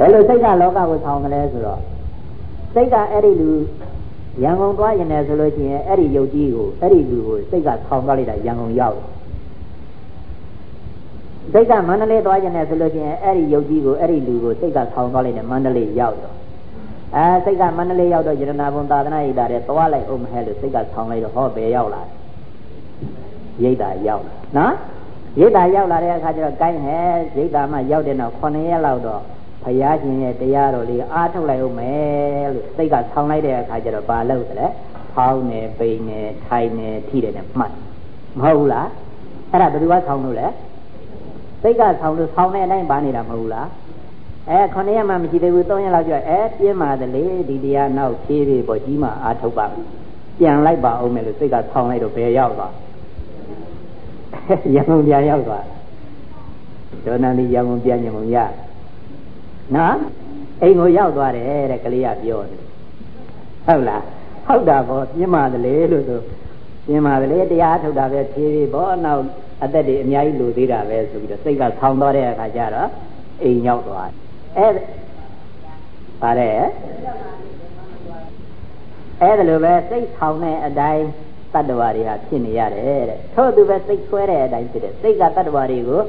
ဘယ်လိုစိတ်ကလောကကိုဆောင်တယ်လဲဆိုတော့စိတ်ကအဲ့ဒီလူရန်ကုန်သွားရင်လည်းဆိုလို့ရှိရင်အဲ့ဒီယုတ်ကြီးကိုအဲ့ဒီလူကိုစိတ်ကဆောင်သွားလိုက်တာရန်ကုန်ရောက်စိတ်ကမန္တလေးသွားရင်လည်းဆိုလို့ရှိရင်အဲ့ဒီယုတ်ကြီးကိုအဲ့ဒီလူကိုစိတ်ကဆောင်သွားလိုက်တယ်မန္တလေးရောက်တော့အဲစိတ်ကမန္တလေးရောက်တော့ယရနာဘုံသာသနာ့ဣတာတဲ့သွားလိုက်အောင်မဟဲလို့စိတ်ကဆောင်လိုက်တော့ဟောဘယ်ရောက်လာရိတ်တာရောက်လာနော်ရိတ်တာရောက်လာတဲ့အခါကျတော့ကိုင်းဟဲရိတ်တာမှရောက်တဲ့နောက်9ရက်လောက်တော့ ဘုရားရှင်ရဲ့တရားတော်လေးအားထုတ်လိုက်ဦးမယ်လို့စိတ်ကဆောင်းလိုက်တဲ့အခါကျတော့ဘာလုပ်သလဲဖောင်းနေပိန်နေထိုင်နေထိတယ်နဲ့မှတ်မဟုတ်ဘူးလားအဲ့ဒါဘယ်သူကဆောင်းလို့လဲစိတ်ကဆောင်းလို့ဆောင်းတဲ့အတိုင်းပါနေတာမဟုတ်ဘူးလားအဲခொနရက်မှမရှိသေးဘူး၃ရက်လောက်ကျအဲပြင်းပါတယ်လေဒီတရားနောက်ဖြည်းဖြည်းပေါ်ကြီးမှအားထုတ်ပါပြန်လိုက်ပါအောင်မယ်လို့စိတ်ကဆောင်းလိုက်တော့ဘယ်ရောက်သွားရံကုန်ပြန်ရောက်သွားဒေါနန္ဒီရံကုန်ပြန်ညမုံရ နော်အိမ်ကိုရောက်သွားတယ်တဲ့ကလေးကပြောတယ်ဟုတ်လားဟုတ်တာပေါ့ပြင်းပါတယ်လေလို့ဆိုပြင်းပါတယ်လေတရားထုတ်တာပဲဖြည်းဖြည်းပေါ့နောက်အသက်တွေအများကြီးလိုသေးတာပဲဆိုပြီးတော့စိတ်ကဆောင်းသွားတဲ့အခါကျတော့အိမ်ရောက်သွားအဲပါတယ်အဲ့ဒါလိုပဲစိတ်ဆောင်းတဲ့အတိုင်းတတ္တဝါတွေဟာဖြစ်နေရတယ်တဲ့ထို့သူပဲစိတ်ဆွဲတဲ့အတိုင်းဖြစ်တယ်စိတ်ကတတ္တဝါတွေကို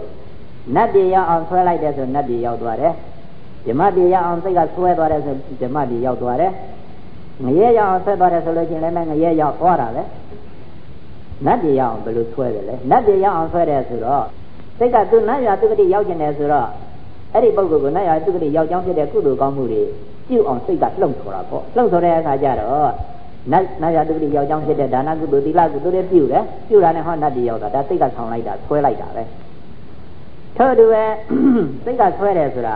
နတ်ပြည်ရောက်အောင်ဆွဲလိုက်တဲ့ဆိုနတ်ပြည်ရောက်သွားတယ် ဓမ္မပြည်ရောက်အောင်စိတ်ကဆွဲသွားတယ်ဆိုဓမ္မပြည်ရောက်သွားတယ်ငရဲရောက်အောင်ဆွဲသွားတယ်ဆိုလို့ချင်းလည်းငရဲရောက်သွားတာပဲနတ်ပြည်ရောက်အောင်ဘယ်လိုဆွဲတယ်လဲနတ်ပြည်ရောက်အောင်ဆွဲတယ်ဆိုတော့စိတ်ကသူနတ်ရသူကတိရောက်ကျင်တယ်ဆိုတော့အဲ့ဒီပုဂ္ဂိုလ်ကိုနတ်ရသူကတိရောက်ကြောင်းဖြစ်တဲ့ကုသိုလ်ကောင်းမှုတွေပြုအောင်စိတ်ကလှုပ်ဆိုတာပေါ့လှုပ်ဆိုတဲ့အခါကျတော့နတ်နတ်ရတုတိယောက်ျောင်းဖြစ်တဲ့ဒါနကုသိုလ်သီလကုသိုလ်တွေပြုတယ်ပြုတာနဲ့ဟောနတ်တွေရောက်တာဒါစိတ်ကဆောင်လိုက်တာဆွဲလိုက်တာပဲထို့တူပဲစိတ်ကဆွဲတယ်ဆိုတာ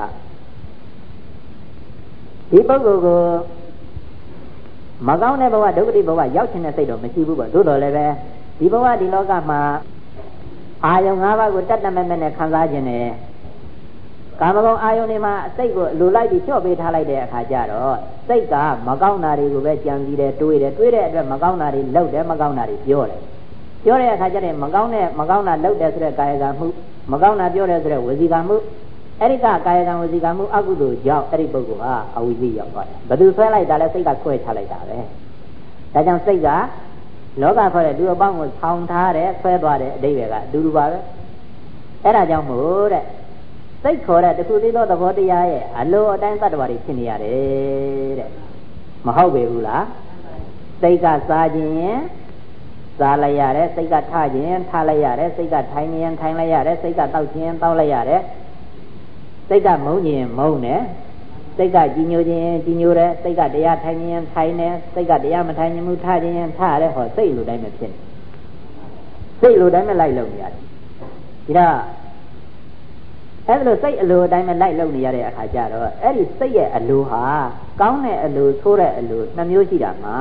ဒီပုဂ္ဂိုလ်ကိုမကောင်းတဲ့ဘဝဒုက္ခတိဘဝရောက်ချင်တဲ့စိတ်တော့မရှိဘူးပေါ့သို့တော်လည်းပဲဒီဘဝဒီလောကမှာအာယုံ၅ပါးကိုတတ်တတ်မဲ့မဲ့နဲ့ခံစားခြင်းနဲ့ကာမဂုဏ်အာယုန်တွေမှာစိတ်ကိုလူလိုက်ပြီးချော့ပေးထားလိုက်တဲ့အခါကျတော့စိတ်ကမကောင်းတာတွေကိုပဲကြံစည်တယ်တွေးတယ်တွေးတဲ့အတွက်မကောင်းတာတွေလုပ်တယ်မကောင်းတာတွေပြောတယ်ပြောတဲ့အခါကျတော့မကောင်းတဲ့မကောင်းတာလုပ်တယ်ဆိုတဲ့ကာယကံမှုမကောင်းတာပြောတယ်ဆိုတဲ့ဝစီကံမှု အဲ့ဒီကကာယကံဝစီကံမှုအကုသိုလ်ကြောင့်အဲ့ဒီပုဂ္ဂိုလ်ဟာအဝိဇ္ဇရောက်သွားတယ်ဘယ်သူဆွဲလိုက်တာလဲစိတ်ကဆွဲချလိုက်တာပဲဒါကြောင့်စိတ်ကလောကခေါ်တဲ့လူအပေါင်းကိုဆောင်းထားတဲ့ဆွဲသွားတဲ့အတိတ်ပဲကအတူတူပါပဲအဲ့ဒါကြောင့်မို့တဲ့စိတ်ခေါ်တဲ့တခုသေးသောသဘောတရားရဲ့အလိုအတိုင်းသတ္တဝါတွေဖြစ်နေရတယ်တဲ့မဟုတ်ပေဘူးလားစိတ်ကစားခြင်းရင်စားလိုက်ရတယ်စိတ်ကထခြင်းထလိုက်ရတယ်စိတ်ကထိုင်ခြင်းထိုင်လိုက်ရတယ်စိတ်ကတောက်ခြင်းတောက်လိုက်ရတယ် စိတ်ကမုန်းခြင်းမုန်းတယ်စိတ်ကကြည်ညိုခြင်းကြည်ညိုတယ်စိတ်ကတရားထိုင်ခြင်းထိုင်တယ်စိတ်ကတရားမထိုင်ခြင်းမူထခြင်းထရတယ်ဟောစိတ်လိုတိုင်းပဲဖြစ်နေစိတ်လိုတိုင်းပဲလိုက်လုံနေရတယ်ဒါအဲ့ဒါလို့စိတ်အလိုအတိုင်းပဲလိုက်လုံနေရတဲ့အခါကျတော့အဲ့ဒီစိတ်ရဲ့အလိုဟာကောင်းတဲ့အလိုဆိုးတဲ့အလိုနှမျိုးရှိတာမှာ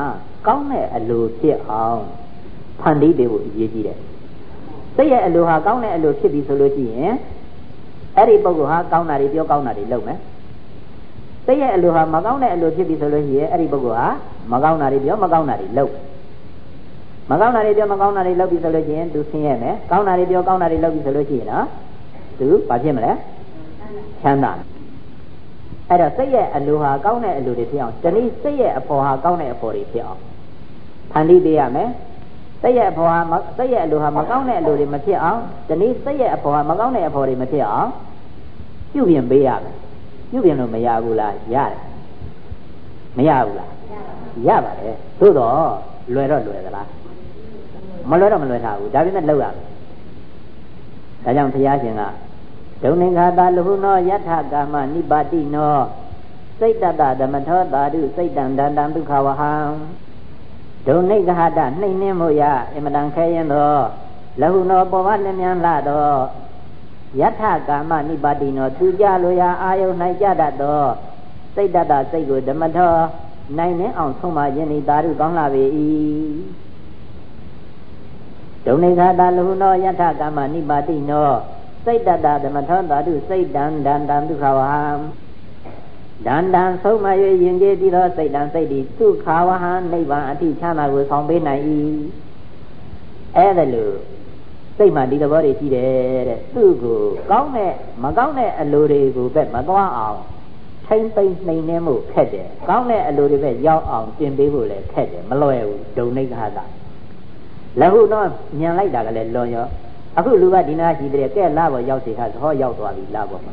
ကောင်းတဲ့အလိုဖြစ်အောင်ဖန်တီးပေးဖို့အရေးကြီးတယ်စိတ်ရဲ့အလိုဟာကောင်းတဲ့အလိုဖြစ်ပြီဆိုလို့ရှိရင် အဲ့ဒီပုဂ္ဂိုလ်ဟာကောင်းတာတွေပြောကောင်းတာတွေလုပ်မယ်စိတ်ရဲ့အလိုဟာမကောင်းတဲ့အလိုဖြစ်ပြီဆိုလို့ရှိရင်အဲ့ဒီပုဂ္ဂိုလ်ဟာမကောင်းတာတွေပြောမကောင်းတာတွေလုပ်မကောင်းတာတွေပြောမကောင်းတာတွေလုပ်ပြီဆိုလို့ရှိရင်သူဆင်းရဲမယ်ကောင်းတာတွေပြောကောင်းတာတွေလုပ်ပြီဆိုလို့ရှိရင်နော်သူဘာဖြစ်မလဲချမ်းသာအဲ့တော့စိတ်ရဲ့အလိုဟာကောင်းတဲ့အလိုတွေဖြစ်အောင်တနည်းစိတ်ရဲ့အပေါ်ဟာကောင်းတဲ့အပေါ်တွေဖြစ်အောင်ဖန်တီးပေးရမယ် စိတ်ရဲ့အပေါ်ဟာစိတ်ရဲ့အလိုဟာမကောင်းတဲ့အလိုတွေမဖြစ်အောင်တနည်းစိတ်ရဲ့အပေါ်ဟာမကောင်းတဲ့အပေါ်တွေမဖြစ်အောင်ပြုပြင်ပေးရမယ်ပြုပြင်လို့မရဘူးလားရတယ်မရဘူးလားရပါတယ်သို့တော့လွယ်တော့လွယ်သလားမလွယ်တော့မလွယ်ထားဘူးဒါပေမဲ့လောက်ရမယ်ဒါကြောင့်ဘုရားရှင်ကဒုံနေခာတာလဟုနောယထကာမနိပါတိနောစိတ်တတဓမ္မထောတာတုစိတ်တံဒန္တံဒုက္ခဝဟံ ဒုံနေခဟတနှိမ့်နှင်းမှုရအမတန်ခဲရင်သောလဟုနောပေါ်ဝလျမြန်လာသောယထကာမနိပါတိနောသူကြလိုရာအာယုန်၌ကြတတ်သောစိတ်တတစိတ်ကိုဓမ္မထောနိုင်နေအောင်ဆုံးမခြင်းဤသာရုကောင်းလာပေ၏ဒုံနေခတာလဟုနောယထကမ္မနိပါတိနောစိတ်တတဓမ္မထောတာတုစိတ်တံဒန္တံဒုက္ခဝဟံ ဒန္တံဆုံးမ၍ယင်ကျေးပြီးသောစိတ်တံစိတ်ဒီဒုက္ခဝဟံနိဗ္ဗာန်အထိချမ်းသာကိုဆောင်ပေးနိုင်၏အဲ့ဒါလို့စိတ်မှဒီသဘောတွေရှိတယ်တဲ့သူ့ကိုကောင်းတဲ့မကောင်းတဲ့အလိုတွေကိုပဲမသွားအောင်ထိမ့်သိမ့်နှိမ်နေမှုခက်တယ်ကောင်းတဲ့အလိုတွေပဲရောက်အောင်ပြင်ပေးဖို့လည်းခက်တယ်မလွယ်ဘူးဒုံနိခါတာလဟုတော့ညံလိုက်တာကလည်းလွန်ရောအခုလူကဒီနာရှိတဲ့ကဲလာပေါ်ရောက်စီခါသဟောရောက်သွားပြီလာပေါ်မှာ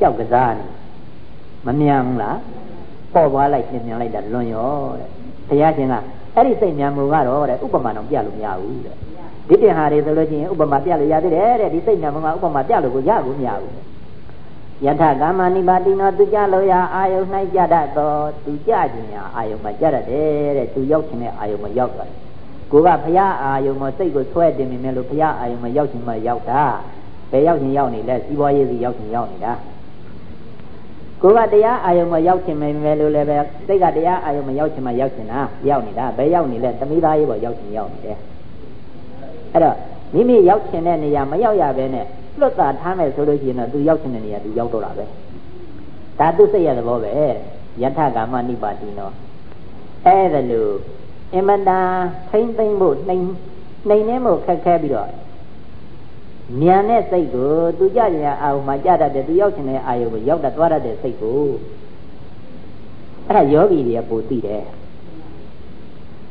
ကြောက်ကစားနေ မမြန်ဘူးလားပေါ်သွားလိုက်ပြင်မြန်လိုက်တာလွန်ရောတဲ့ဘုရားရှင်ကအဲ့ဒီစိတ်မြန်မှုကတော့တဲ့ဥပမာတော့ပြလို့မရဘူးတဲ့ဒီတင်ဟာတွေဆိုလို့ရှိရင်ဥပမာပြလို့ရသေးတယ်တဲ့ဒီစိတ်မြန်မှုကဥပမာပြလို့ကိုရကိုမရဘူးယထကာမနိပါတိနောသူကြလို့ရအာယု၌ကြတတ်သောသူကြခြင်းရာအာယုမှာကြတတ်တယ်တဲ့သူရောက်ခြင်းတဲ့အာယုမှာရောက်သွားတယ်ကိုကဘုရားအာယုမှာစိတ်ကိုဆွဲတင်မိမယ်လို့ဘုရားအာယုမှာရောက်ခြင်းမှရောက်တာဘယ်ရောက်ခြင်းရောက်နေလဲစီးပွားရေးစီရောက်ခြင်းရောက်နေတာ ကိုကတရားအာယုံမရောက်ခြင်းမယ်လို့လည်းပဲစိတ်ကတရားအာယုံမရောက်ခြင်းမရောက်ခြင်းလားရောက်နေတာဘယ်ရောက်နေလဲသမီးသားရေးပေါ်ရောက်ခြင်းရောက်နေတယ်အဲ့တော့မိမိရောက်ခြင်းတဲ့နေရာမရောက်ရဘဲနဲ့လွတ်တာထားမယ်ဆိုလို့ရှိရင်တော့သူရောက်ခြင်းတဲ့နေရာသူရောက်တော့တာပဲဒါသူစိတ်ရတဲ့ဘောပဲယထကာမနိပါတိနောအဲ့ဒါလို့အမတန်ထိမ့်သိမ့်ဖို့နှိမ်နှိမ်နေမှုခက်ခဲပြီးတော့ မြန်တဲ့စိတ်ကိုသူကြကြအာယုံမှာကြတတ်တယ်သူရောက်ချင်တဲ့အာယုံကိုရောက်တတ်သွားတတ်တဲ့စိတ်ကိုအဲ့ဒါယောဂီတွေကပိုသိတယ်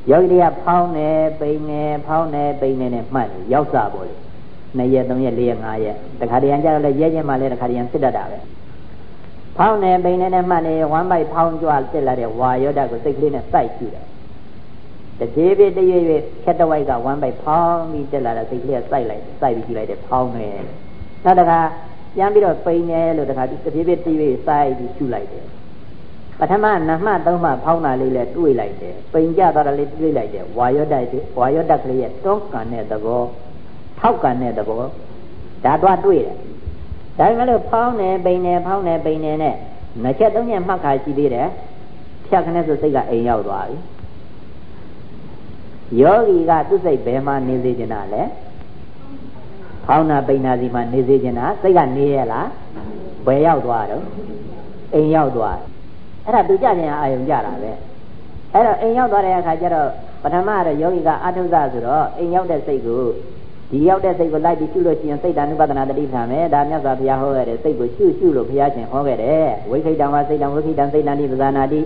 ယောဂီတွေကဖောင်းနေပိန်နေဖောင်းနေပိန်နေနဲ့မှတ်နေရောက်စားပေါ်လေ2ရက်3ရက်4ရက်5ရက်တခါတည်းရန်ကြတော့လဲရဲချင်းမှလည်းတခါတည်းရန်စစ်တတ်တာပဲဖောင်းနေပိန်နေနဲ့မှတ်နေဝမ်းပိုက်ဖောင်းကြွစစ်လာတဲ့ဝါယောဓာတ်ကိုစိတ်ကလေးနဲ့စိုက်ကြည့်တယ် တပြေးပြေးတရွေ့ရွေ့ဖြတ်တဝိုက်ကဝမ်းပိုက်ဖောင်းပြီးတက်လာတာစိတ်ကလေးကစိုက်လိုက်စိုက်ပြီးကြည့်လိုက်တယ်ဖောင်းနေနောက်တခါပြန်ပြီးတော့ပိန်နေလို့တခါတပြေးပြေးတရွေ့စိုက်ပြီးရှုလိုက်တယ်ပထမနမသုံးမှဖောင်းတာလေးလည်းတွေးလိုက်တယ်ပိန်ကြသွားတာလေးတွေးလိုက်တယ်ဝါယောဓာတ်ဝါယောဓာတ်ကလေးရဲ့တွန်းကန်တဲ့သဘောထောက်ကန်တဲ့သဘောဒါတော့တွေးတယ်ဒါပေမဲ့လို့ဖောင်းနေပိန်နေဖောင်းနေပိန်နေနဲ့နှစ်ချက်သုံးချက်မှတ်ခါရှိသေးတယ်ဖြတ်ခနဲ့ဆိုစိတ်ကအိမ်ရောက်သွားပြီ ယောဂီကသူ့စိတ်ဘယ်မှာနေစေချင်တာလဲဖောင်းနာပိန်နာစီမှာနေစေချင်တာစိတ်ကနေရလားဘယ်ရောက်သွားတော့အိမ်ရောက်သွားအဲ့ဒါသူကြခြင်းအာယုံကြတာပဲအဲ့တော့အိမ်ရောက်သွားတဲ့အခါကျတော့ပထမတော့ယောဂီကအထုဇဆိုတော့အိမ်ရောက်တဲ့စိတ်ကိုဒီရောက်တဲ့စိတ်ကိုလိုက်ပြီးရှုလို့ရှိရင်စိတ်ဓာနုပဒနာတတိခံမယ်ဒါမြတ်စွာဘုရားဟောခဲ့တဲ့စိတ်ကိုရှုရှုလို့ဘုရားရှင်ဟောခဲ့တယ်ဝိခိတံဝါစိတ်တံဝိခိတံစိတ်တံဒီပဇာနာတိ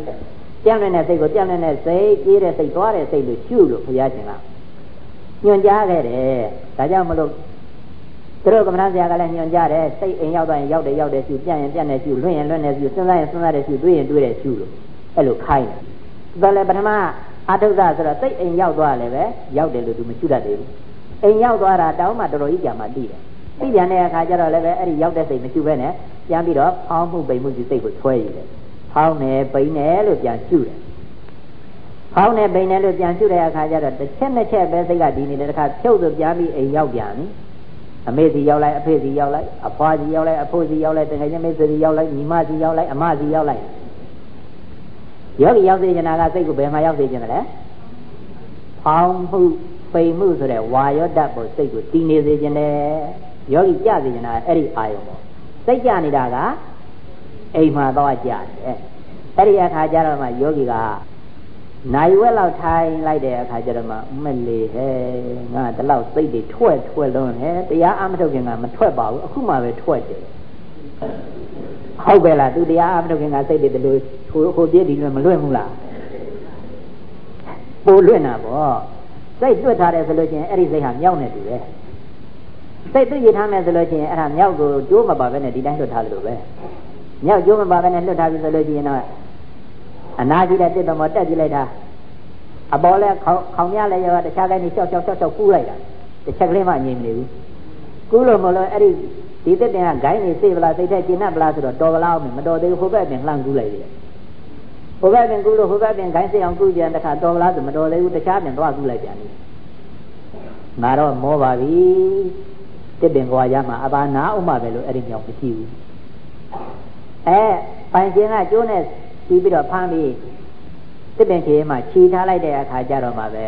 ပြောင်းနေတဲ့စိတ်ကိုပြောင်းနေတဲ့စိတ်ပြေးတဲ့စိတ်သွားတဲ့စိတ်လို့ရှုလို့ဘုရားရှင်ကညွှန်ကြားခဲ့တယ်ဒါကြောင့်မလို့သူတို့ကမ္မဋ္ဌာန်းဆရာကလည်းညွှန်ကြားတယ်စိတ်အိမ်ရောက်သွားရင်ရောက်တယ်ရောက်တယ်ရှုပြန့်ရင်ပြန့်တယ်ရှုလွင့်ရင်လွင့်တယ်ရှုစဉ်းစားရင်စဉ်းစားတယ်ရှုတွေးရင်တွေးတယ်ရှုလို့အဲ့လိုခိုင်းတယ်ဒါလည်းပထမအာထုဇဆိုတော့စိတ်အိမ်ရောက်သွားလည်းပဲရောက်တယ်လို့သူမရှုတတ်သေးဘူးအိမ်ရောက်သွားတာတောင်းမှတော်တော်ကြီးကြာမှသိတယ်သိပြန်တဲ့အခါကျတော့လည်းပဲအဲ့ဒီရောက်တဲ့စိတ်မရှုဘဲနဲ့ပြန်ပြီးတော့ဖောင်းမှုပိန်မှုစိတ်ကိုဆွဲရည်တယ် ဖောင်းနေပိန်နေလို့ပြန်ရှုတယ်ဖောင်းနေပိန်နေလို့ပြန်ရှုတဲ့အခါကျတော့တစ်ချက်နှစ်ချက်ပဲစိတ်ကဒီနေတဲ့တစ်ခါဖြုတ်ဆိုပြန်ပြီးအိမ်ရောက်ပြန်ပြီအမေစီရောက်လိုက်အဖေစီရောက်လိုက်အဖွာစီရောက်လိုက်အဖိုးစီရောက်လိုက်တကယ်ချင်းမေစီရောက်လိုက်ညီမစီရောက်လိုက်အမစီရောက်လိုက်ယောဂီရောက်စေချင်တာကစိတ်ကိုဘယ်မှာရောက်စေချင်တယ်လဲဖောင်းမှုပိန်မှုဆိုတဲ့ဝါယောဓာတ်ပေါ်စိတ်ကိုတည်နေစေခြင်းတယ်ယောဂီကြစေခြင်းတာအဲ့ဒီအာယုံပေါ့စိတ်ကြနေတာက အိမ်မှာတော့ကြတယ်အဲ့ဒီအခါကျတော့မှယောဂီကနိုင်ဝက်လောက်ထိုင်လိုက်တဲ့အခါကျတော့မှမလေးဟဲ့ငါဒီလောက်စိတ်တွေထွက်ထွက်လုံးဟဲ့တရားအမထုတ်ခင်ကမထွက်ပါဘူးအခုမှပဲထွက်တယ်ဟုတ်ပဲလားသူတရားအမထုတ်ခင်ကစိတ်တွေဒီလိုဟိုဟိုပြည့်ဒီလိုမလွင့်ဘူးလားပိုလွင့်တာပေါ့စိတ်တွက်ထားတယ်ဆိုလို့ချင်းအဲ့ဒီစိတ်ဟာမြောက်နေတူပဲစိတ်သိရထားမယ်ဆိုလို့ချင်းအဲ့ဒါမြောက်ကိုကျိုးမပါပဲနဲ့ဒီတိုင်းလွတ်ထားလို့ပဲ မြောက်ကျိုးမပါပဲနဲ့လွတ်ထားပြီဆိုလို့ချင်းတော့အနာကြီးတဲ့တစ်တော်မတက်ကြည့်လိုက်တာအပေါ်လဲခေါခေါင်းရလဲရောတခြားတိုင်းရှောက်ရှောက်ရှောက်ရှောက်ကူးလိုက်တာတစ်ချက်ကလေးမှငြိမ်မနေဘူးကူးလို့မလို့အဲ့ဒီဒီတစ်တင်ကဂိုင်းနေစေဗလားစိတ်ထဲကျဉ်တ်ပလားဆိုတော့တော်ပလားမတော်သေးဘူးဟိုဘက်ပင်လှမ်းကူးလိုက်တယ်ဟိုဘက်ပင်ကူးလို့ဟိုဘက်ပင်ဂိုင်းစေအောင်ကူးကြတခါတော်ပလားဆိုမတော်သေးဘူးတခြားပင်သွားကူးလိုက်ပြန်ပြီငါတော့မောပါပြီတစ်ပင်ကွာရမှာအပါနာဥမှပဲလို့အဲ့ဒီမြောင်မရှိဘူး အဲပိုင်ရှင်ကကျိုးနဲ့ပြီးပြီးတော့ဖမ်းပြီးတစ်ပင်ကြီးမှာခြီထားလိုက်တဲ့အခါကျတော့မှပဲ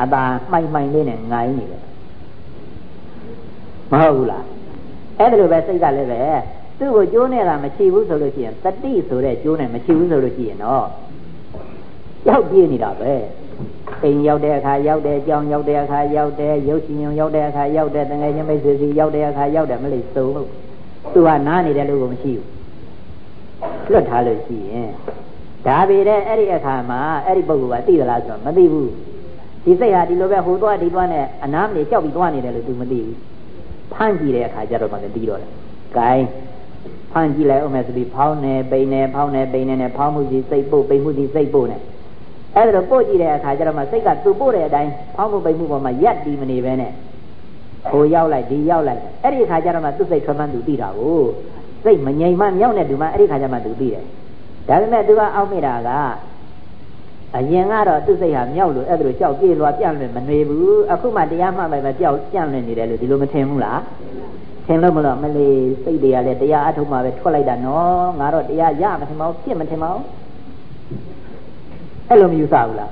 အသာမှိုင်မှိုင်လေးနဲ့ငိုင်းနေတယ်မဟုတ်ဘူးလားအဲ့ဒါလိုပဲစိတ်ကလည်းပဲသူ့ကိုကျိုးနေတာမရှိဘူးဆိုလို့ရှိရင်တတိဆိုတဲ့ကျိုးနဲ့မရှိဘူးဆိုလို့ရှိရင်တော့ရောက်ပြေးနေတာပဲအိမ်ရောက်တဲ့အခါရောက်တယ်ကြောင်ရောက်တဲ့အခါရောက်တယ်ရုပ်ရှင်ရောက်တဲ့အခါရောက်တယ်တငယ်ချင်းမိတ်ဆွေစီရောက်တဲ့အခါရောက်တယ်မလို့စုံလို့သူကနားနေတယ်လို့ကိုမရှိဘူး လွတ်ထားလို့ရှိရင်ဒါပေတဲ့အဲ့ဒီအခါမှာအဲ့ဒီပုဂ္ဂိုလ်ကသိသလားဆိုတော့မသိဘူးဒီစိတ်ဟာဒီလိုပဲဟိုသွားဒီသွားနဲ့အနားမနေကြောက်ပြီးသွားနေတယ်လို့ तू မသိဘူးဖမ်းကြည့်တဲ့အခါကျတော့မှလည်းသိတော့တယ်။ gain ဖမ်းကြည့်လိုက်အောင်မယ်ဆိုပြီးဖောင်းနေပိန်နေဖောင်းနေပိန်နေနဲ့ဖောင်းမှုစီစိတ်ပို့ပိန်မှုစီစိတ်ပို့နဲ့အဲ့ဒါတော့ပို့ကြည့်တဲ့အခါကျတော့မှစိတ်ကသူ့ပို့တဲ့အတိုင်းဖောင်းမှုပိန်မှုပေါ်မှာရက်တီးမနေပဲနဲ့ဟိုရောက်လိုက်ဒီရောက်လိုက်အဲ့ဒီအခါကျတော့မှသူ့စိတ်ထွက်မှန်းသူသိတာကို စိတ်မငြိမ်မှမြောက်နေတူမှအဲ့ဒီခါကျမှသူသိတယ်ဒါပေမဲ့သူကအောက်မိတာကအရင်ကတော့သူ့စိတ်ဟာမြောက်လို့အဲ့ဒါလိုကြောက်ပြေးလွားပြန့်လွင်မနေဘူးအခုမှတရားမှပဲပဲကြောက်ပြန့်လွင်နေတယ်လို့ဒီလိုမထင်ဘူးလားထင်လို့မလို့မလေးစိတ်တွေကလည်းတရားအထုံးမှပဲထွက်လိုက်တာနော်ငါတော့တရားရမထင်ပါဘူးဖြစ်မထင်ပါဘူးအဲ့လိုမယူဆဘူးလား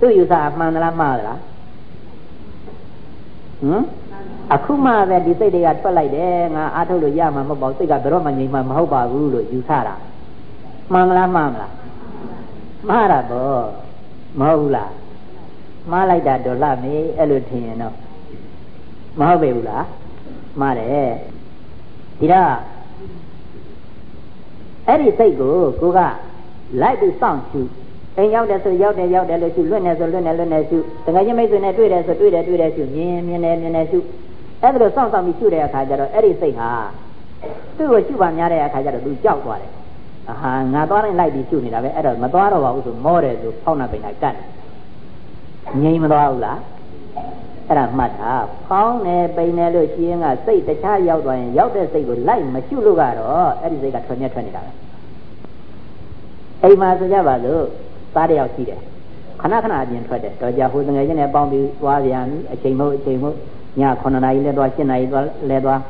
သူ့ယူဆအမှန်သလားမှားသလားဟမ် အခုမှပဲဒီစိတ်တွေကထွက်လိုက်တယ်ငါအားထုတ်လို့ရမှာမဟုတ်ပါဘူးစိတ်ကဘယ်တော့မှငြိမ်မှာမဟုတ်ပါဘူးလို့ယူဆတာမှန်မလားမှားမလားမှားတာတော့မဟုတ်ဘူးလားမှားလိုက်တာတော့လှမေးအဲ့လိုထင်ရင်တော့မဟုတ်ပေဘူးလားမှားတယ်ဒီတော့အဲ့ဒီစိတ်ကိုကိုကလိုက်ပြီးစောင့်ရှု အိမ်ရောက်တယ်ဆိုရောက်တယ်ရောက်တယ်လို့ရှုလွတ်နေဆိုလွတ်နေလွတ်နေရှုတကယ်ချင်းမိတ်ဆွေနဲ့တွေ့တယ်ဆိုတွေ့တယ်တွေ့တယ်ရှုမြင်မြင်တယ်မြင်တယ်ရှုအဲ့ဒါလိုစောင့်စောင့်ပြီးရှုတဲ့အခါကျတော့အဲ့ဒီစိတ်ဟာသူ့ကိုရှုပါများတဲ့အခါကျတော့သူကြောက်သွားတယ်အာဟာငါသွားတိုင်းလိုက်ပြီးရှုနေတာပဲအဲ့တော့မသွားတော့ပါဘူးဆိုမောတယ်ဆိုဖောင်းနာပိန်နာကတ်ငြိမ်မသွားဘူးလားအဲ့ဒါမှတ်တာဖောင်းနေပိန်နေလို့ရှိရင်ကစိတ်တခြားရောက်သွားရင်ရောက်တဲ့စိတ်ကိုလိုက်မရှုလို့ကတော့အဲ့ဒီစိတ်ကထွက်မြက်ထွက်နေတာပဲအိမ်မှာဆိုကြပါစို့ သားတယောက်ရှိတယ်ခဏခဏအပြင်ထွက်တယ်တော့ကြာဟိုငယ်ချင်းနဲ့ပေါင်းပြီးသွားပြန်ပြီအချိန်မဟုတ်အချိန်မဟုတ်ည9နာရီလဲသွား10နာရီသွားလဲသွား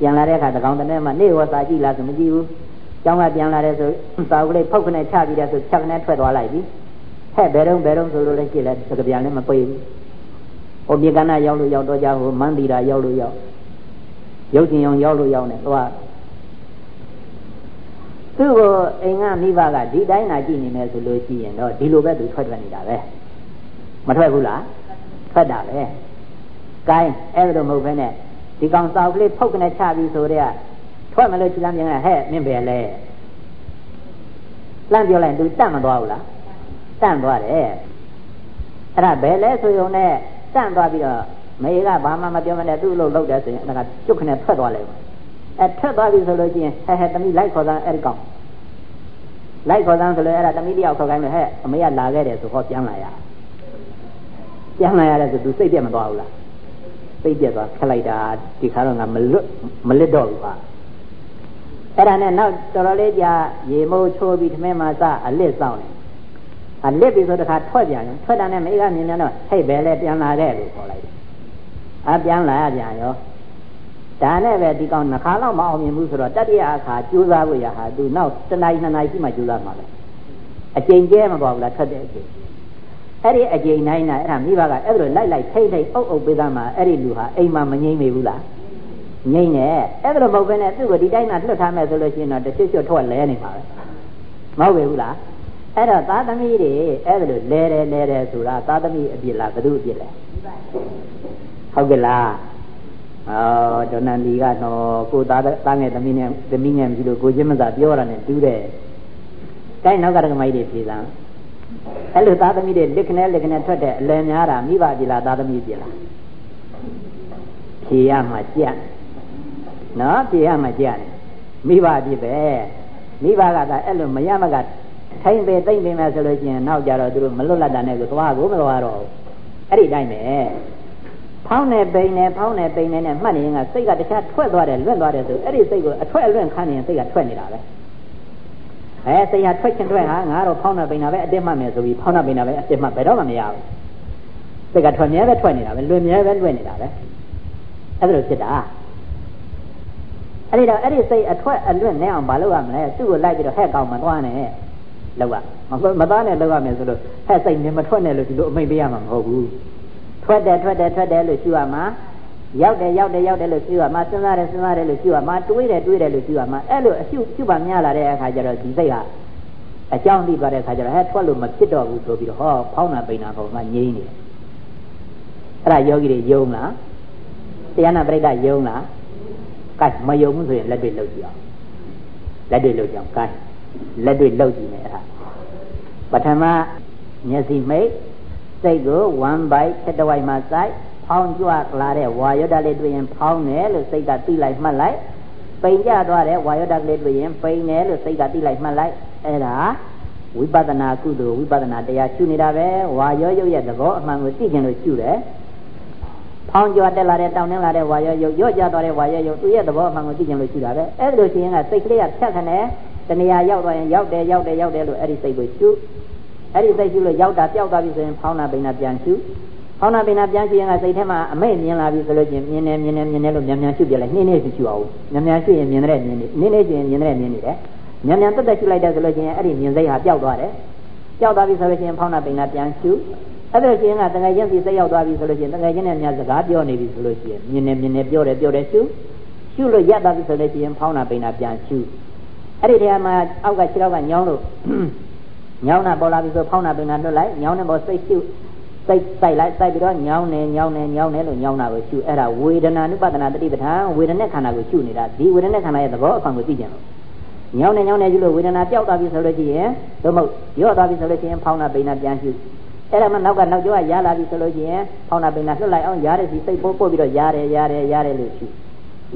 ပြန်လာတဲ့အခါတကောင်တည်းမှနေဝစာကြည့်လားဆိုမကြည့်ဘူးကျောင်းကပြန်လာတဲ့ဆိုစာအုပ်လေးဖုတ်ခနဲ့ချပြီးတဲ့ဆိုချက်ခနဲ့ထွက်သွားလိုက်ပြီဟဲ့ဘယ်တော့ဘယ်တော့ဆိုလို့လည်းကြည့်လဲစကပြန်လည်းမပိတ်ဘူးဟိုမြေကနာရောက်လို့ရောက်တော့ကြဟိုမန်းတီတာရောက်လို့ရောက်ရုပ်ရှင်အောင်ရောက်လို့ရောက်နေသွား သူ့ကိုအိမ်ကမိဘကဒီတိုင်းလာကြည့်နေမယ်ဆိုလို့ရှိရင်တော့ဒီလိုပဲသူထွက်ထွက်နေတာပဲမထွက်ဘူးလားထွက်တာပဲကိုင်းအဲ့လိုမဟုတ်ဘဲနဲ့ဒီကောင်စာအုပ်ကလေးဖုတ်ကနေချပြီးဆိုတဲ့ထွက်မလို့ခြေလမ်းပြန်ဟဲ့မင်းပဲလဲလမ်းပြောလိုက်သူတတ်မသွားဘူးလားတန့်သွားတယ်အဲ့ဒါဘယ်လဲဆိုရုံနဲ့တန့်သွားပြီးတော့မေကဘာမှမပြောမနဲ့သူ့လို့လုပ်တယ်ဆိုရင်အဲ့ဒါကကျုပ်ခနဲ့ထွက်သွားလိုက် အဲထွက်သွားပြီဆိုလို့ရှိရင်ဟဲ့ဟဲ့တမိလိုက်ခေါ်သားအဲ့ဒီကောင်လိုက်ခေါ်သားဆိုလို့အဲ့ဒါတမိတယောက်ခေါ်ခိုင်းလို့ဟဲ့အမေကလာခဲ့တယ်ဆိုဟောပြန်လာရပြန်လာရတယ်ဆိုသူစိတ်ပြတ်မသွားဘူးလားစိတ်ပြတ်သွားခက်လိုက်တာဒီခါတော့ငါမလွတ်မလစ်တော့ဘူးပါအဲ့ဒါနဲ့နောက်တော်တော်လေးကြာရေမိုးချိုးပြီးထမင်းမှာစအလစ်ဆောင်တယ်အလစ်ပြီဆိုတခါထွက်ပြန်ရင်ထွက်တာနဲ့မိကမြင်မြန်တော့ဟဲ့ဘယ်လဲပြန်လာတဲ့လို့ခေါ်လိုက်တယ်အပြန်လာရပြန်ရော ဒါနဲ့ပဲဒီကောင်နှခါတော့မအောင်မြင်ဘူးဆိုတော့တတိယအခါကြိုးစားဖို့ရဟာသူနောက်တနားရီနှစ်နာရီရှိမှကြိုးစားမှာပဲအကျင့်ကျဲမပေါ်ဘူးလားထွက်တဲ့အချိန်အဲ့ဒီအကျင့်တိုင်းနိုင်အဲ့ဒါမိဘကအဲ့လိုလိုက်လိုက်ထိတ်ထိတ်အုပ်အုပ်ပေးသားမှာအဲ့ဒီလူဟာအိမ်မှာမငြိမ့်မေဘူးလားငြိမ့်နေအဲ့ဒါလိုမဟုတ်ဘဲနဲ့သူ့ကိုဒီတိုင်းမှာလွတ်ထားမယ်ဆိုလို့ရှိရင်တော့တစ်ချွတ်ချွတ်ထွက်လဲနေမှာပဲမဟုတ်ဘူးလားအဲ့တော့သာသမီတွေအဲ့ဒါလိုလဲတယ်လဲတယ်ဆိုတာသာသမီအပြစ်လားဘု து အပြစ်လဲဟုတ်ကဲ့လား အော်ဒေါနန္ဒီကတော့ကိုသားသားငယ်သမီးနဲ့သမီးငယ်ပြီလို့ကိုချင်းမသာပြောတာနဲ့တူးတယ်။ကိုင်းနောက်ကဓမ္မကြီးတွေဖြေစမ်းအဲ့လိုသားသမီးတွေလက်ခနဲ့လက်ခနဲ့ထွက်တဲ့အလယ်များတာမိဘပြီလားသားသမီးပြီလားဖြေရမှကြက်နော်ဖြေရမှကြက်မိဘပြီပဲမိဘကသာအဲ့လိုမရမကထိုင်ပေတိမ့်ပေမဲ့ဆိုလို့ရှိရင်နောက်ကြတော့သူတို့မလွတ်လပ်တာနဲ့ကိုသွားကိုမသွားတော့အဲ့ဒီတိုင်းပဲ ဖောင်းနေပိန်နေဖောင်းနေပိန်နေနဲ့မှတ်နေရင်ကစိတ်ကတခြားထွက်သွားတယ်လွတ်သွားတယ်ဆိုအဲ့ဒီစိတ်ကိုအထွက်အလွင့်ခံနေရင်စိတ်ကထွက်နေတာပဲအဲစိတ်ဟာထွက်ချင်ထွက်ဟာငါတော့ဖောင်းနေပိန်တာပဲအတက်မှတ်မယ်ဆိုပြီးဖောင်းနေပိန်တာပဲအတက်မှတ်ဘယ်တော့မှမရဘူးစိတ်ကထွက်မြဲပဲထွက်နေတာပဲလွင်မြဲပဲလွင်နေတာပဲအဲ့ဒါလိုဖြစ်တာအဲ့ဒီတော့အဲ့ဒီစိတ်အထွက်အလွင့်နဲ့အောင်မလုပ်ရမလဲသူ့ကိုလိုက်ပြီးတော့ဟဲ့ကောင်မသွားနဲ့လောက်ရမသားနဲ့လောက်ရမယ်ဆိုလို့ဟဲ့စိတ်နဲ့မထွက်နဲ့လို့ဒီလိုအမိန်ပေးရမှာမဟုတ်ဘူး ထွက်တယ်ထွက်တယ်ထွက်တယ်လို့ရှိရမှာရောက်တယ်ရောက်တယ်ရောက်တယ်လို့ရှိရမှာစဉ်းစားတယ်စဉ်းစားတယ်လို့ရှိရမှာတွေးတယ်တွေးတယ်လို့ရှိရမှာအဲ့လိုအရှုရှုပါများလာတဲ့အခါကျတော့ဒီစိတ်ဟာအကြောင်းသိသွားတဲ့အခါကျတော့ဟဲ့ထွက်လို့မဖြစ်တော့ဘူးဆိုပြီးတော့ဟောဖောင်းတာပိန်တာပေါ်မှာငြိမ့်နေတယ်အဲ့ဒါယောဂီတွေယုံလားတရားနာပရိသတ်ယုံလားကဲမယုံဘူးဆိုရင်လက်တွေလှုပ်ကြည့်အောင်လက်တွေလှုပ်ကြအောင်ကဲလက်တွေ့လှုပ်ကြည့်မယ်အဲ့ဒါပထမမျက်စိမိတ် စိတ်ကို1 byte တစ်တဝိုက်မှာစိုက်ဖောင်းကြွလာတဲ့ဝါယောဓာတ်လေးတွေ့ရင်ဖောင်းတယ်လို့စိတ်ကသိလိုက်မှတ်လိုက်ပိန်ကြသွားတဲ့ဝါယောဓာတ်လေးတွေ့ရင်ပိန်တယ်လို့စိတ်ကသိလိုက်မှတ်လိုက်အဲ့ဒါဝိပဿနာကုသိုလ်ဝိပဿနာတရားရှုနေတာပဲဝါရောရုပ်ရဲ့သဘောအမှန်ကိုသိကျင်လို့ရှုတယ်ဖောင်းကြွတက်လာတဲ့တောင်းနှင်းလာတဲ့ဝါရောရုပ်ရော့ကျသွားတဲ့ဝါရောရုပ်သူ့ရဲ့သဘောအမှန်ကိုသိကျင်လို့ရှုတာပဲအဲ့လိုရှိရင်ကစိတ်ကလေးကဖြတ်ခနဲ့တဏှာရောက်သွားရင်ရောက်တယ်ရောက်တယ်ရောက်တယ်လို့အဲ့ဒီစိတ်ကိုရှု အဲ့ဒီစိတ်ရှုလို့ရောက်တာပျောက်သွားပြီဆိုရင်ဖောင်းနာပိနာပြန်ရှုဖောင်းနာပိနာပြန်ရှုရင်ကစိတ်ထဲမှာအမိတ်မြင်လာပြီဆိုလို့ချင်းမြင်တယ်မြင်တယ်မြင်တယ်လို့မြန်မြန်ရှုပြလိုက်နှင်းနှင်းရှုရှုအောင်မြန်မြန်ရှုရင်မြင်တဲ့မြင်နေနှင်းနှင်းရှုရင်မြင်တဲ့မြင်နေတယ်မြန်မြန်တက်တက်ရှုလိုက်တဲ့ဆိုလို့ချင်းအဲ့ဒီမြင်စိတ်ဟာပျောက်သွားတယ်ပျောက်သွားပြီဆိုလို့ချင်းဖောင်းနာပိနာပြန်ရှုအဲ့ဒါချင်းကတငယ်ချင်းစီစိတ်ရောက်သွားပြီဆိုလို့ချင်းတငယ်ချင်းနဲ့များစကားပြောနေပြီဆိုလို့ချင်းမြင်နေမြင်နေပြောတယ်ပြောတယ်ရှုရှုလို့ရသွားပြီဆိုလို့ချင်းဖောင်းနာပိနာပြန်ရှုအဲ့ဒီတည်းမှာအောက်ကခြေထောက်ကညောင်းလို့ ညောင်းတာပေါ်လာပြီဆိုဖောင်းနာပိနာလွတ်လိုက်ညောင်းတဲ့ပေါ်စိတ်ရှုစိတ်စိုက်လိုက်စိုက်ပြီးတော့ညောင်းနေညောင်းနေညောင်းနေလို့ညောင်းတာကိုရှုအဲ့ဒါဝေဒနာနုပဒနာတတိပဋ္ဌာန်ဝေဒနာခန္ဓာကိုရှုနေတာဒီဝေဒနာခန္ဓာရဲ့သဘောအဖန်ကိုသိကြလို့ညောင်းနေညောင်းနေရှုလို့ဝေဒနာပျောက်သွားပြီဆိုလို့ရှိရင်သို့မဟုတ်ရော့သွားပြီဆိုလို့ရှိရင်ဖောင်းနာပိနာပြန်ရှုအဲ့ဒါမှနောက်ကနောက်ကျောကရလာပြီဆိုလို့ရှိရင်ဖောင်းနာပိနာလွတ်လိုက်အောင်ရားတဲ့စီစိတ်ပို့ပို့ပြီးတော့ရတယ်ရတယ်ရတယ်လို့ရှု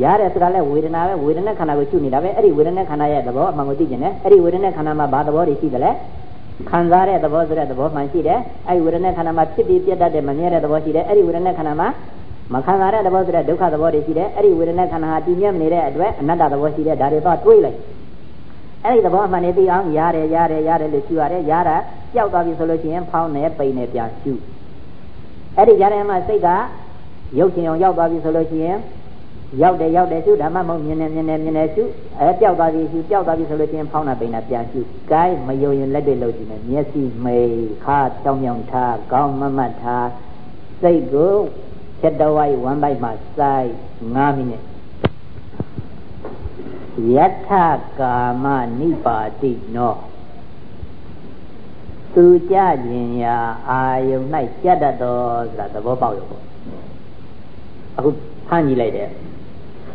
ရတဲ့စကားလဲဝေဒနာပဲဝေဒနာခန္ဓာကိုရှုနေတာပဲအဲ့ဒီဝေဒနာခန္ဓာရဲ့သဘောအမှန်ကိုသိကျင်တယ်အဲ့ဒီဝေဒနာခန္ဓာမှာဘာသဘောတွေရှိသလဲ ခံစားတဲ့သဘောဆိုတဲ့သဘောမှန်ရှိတယ်အဲ့ဒီဝေဒနာခန္ဓာမှာဖြစ်ပြီးပြတ်တတ်တဲ့မမြဲတဲ့သဘောရှိတယ်အဲ့ဒီဝေဒနာခန္ဓာမှာမခံစားတဲ့သဘောဆိုတဲ့ဒုက္ခသဘောတွေရှိတယ်အဲ့ဒီဝေဒနာခန္ဓာဟာတည်မြဲနေတဲ့အတွက်အနတ္တသဘောရှိတယ်ဒါတွေတော့တွေးလိုက်အဲ့ဒီသဘောအမှန်နဲ့သိအောင်ရတယ်ရတယ်ရတယ်လို့ရှုရတယ်ရတာကြောက်သွားပြီဆိုလို့ရှိရင်ဖောင်းနေပိန်နေပြန်ရှုအဲ့ဒီကြားထဲမှာစိတ်ကရုပ်ရှင်အောင်ရောက်သွားပြီဆိုလို့ရှိရင် ရောက်တယ်ရောက်တယ်ရှုဓမ္မမဟုတ်မြင်နေမြင်နေမြင်နေရှုအဲပျောက်သွားပြီရှုပျောက်သွားပြီဆိုလို့ချင်းဖောင်းတာပိန်တာပြန်ရှုကိုင်းမယုံရင်လက်တွေလုပ်ကြည့်မယ်မျက်စိမိန်ခါတောင်းမြောင်ထားခေါင်းမမတ်ထားစိတ်ကိုချက်တော်ဝိုင်းဝမ်းပိုက်မှာစိုက်9မိနစ်ယထကာမနိပါတိနောသူကြခြင်းရာအာယုန်၌ကြက်တတ်တော်ဆိုတာသဘောပေါက်ရောပေါ့အခုဖမ်းကြည့်လိုက်တယ်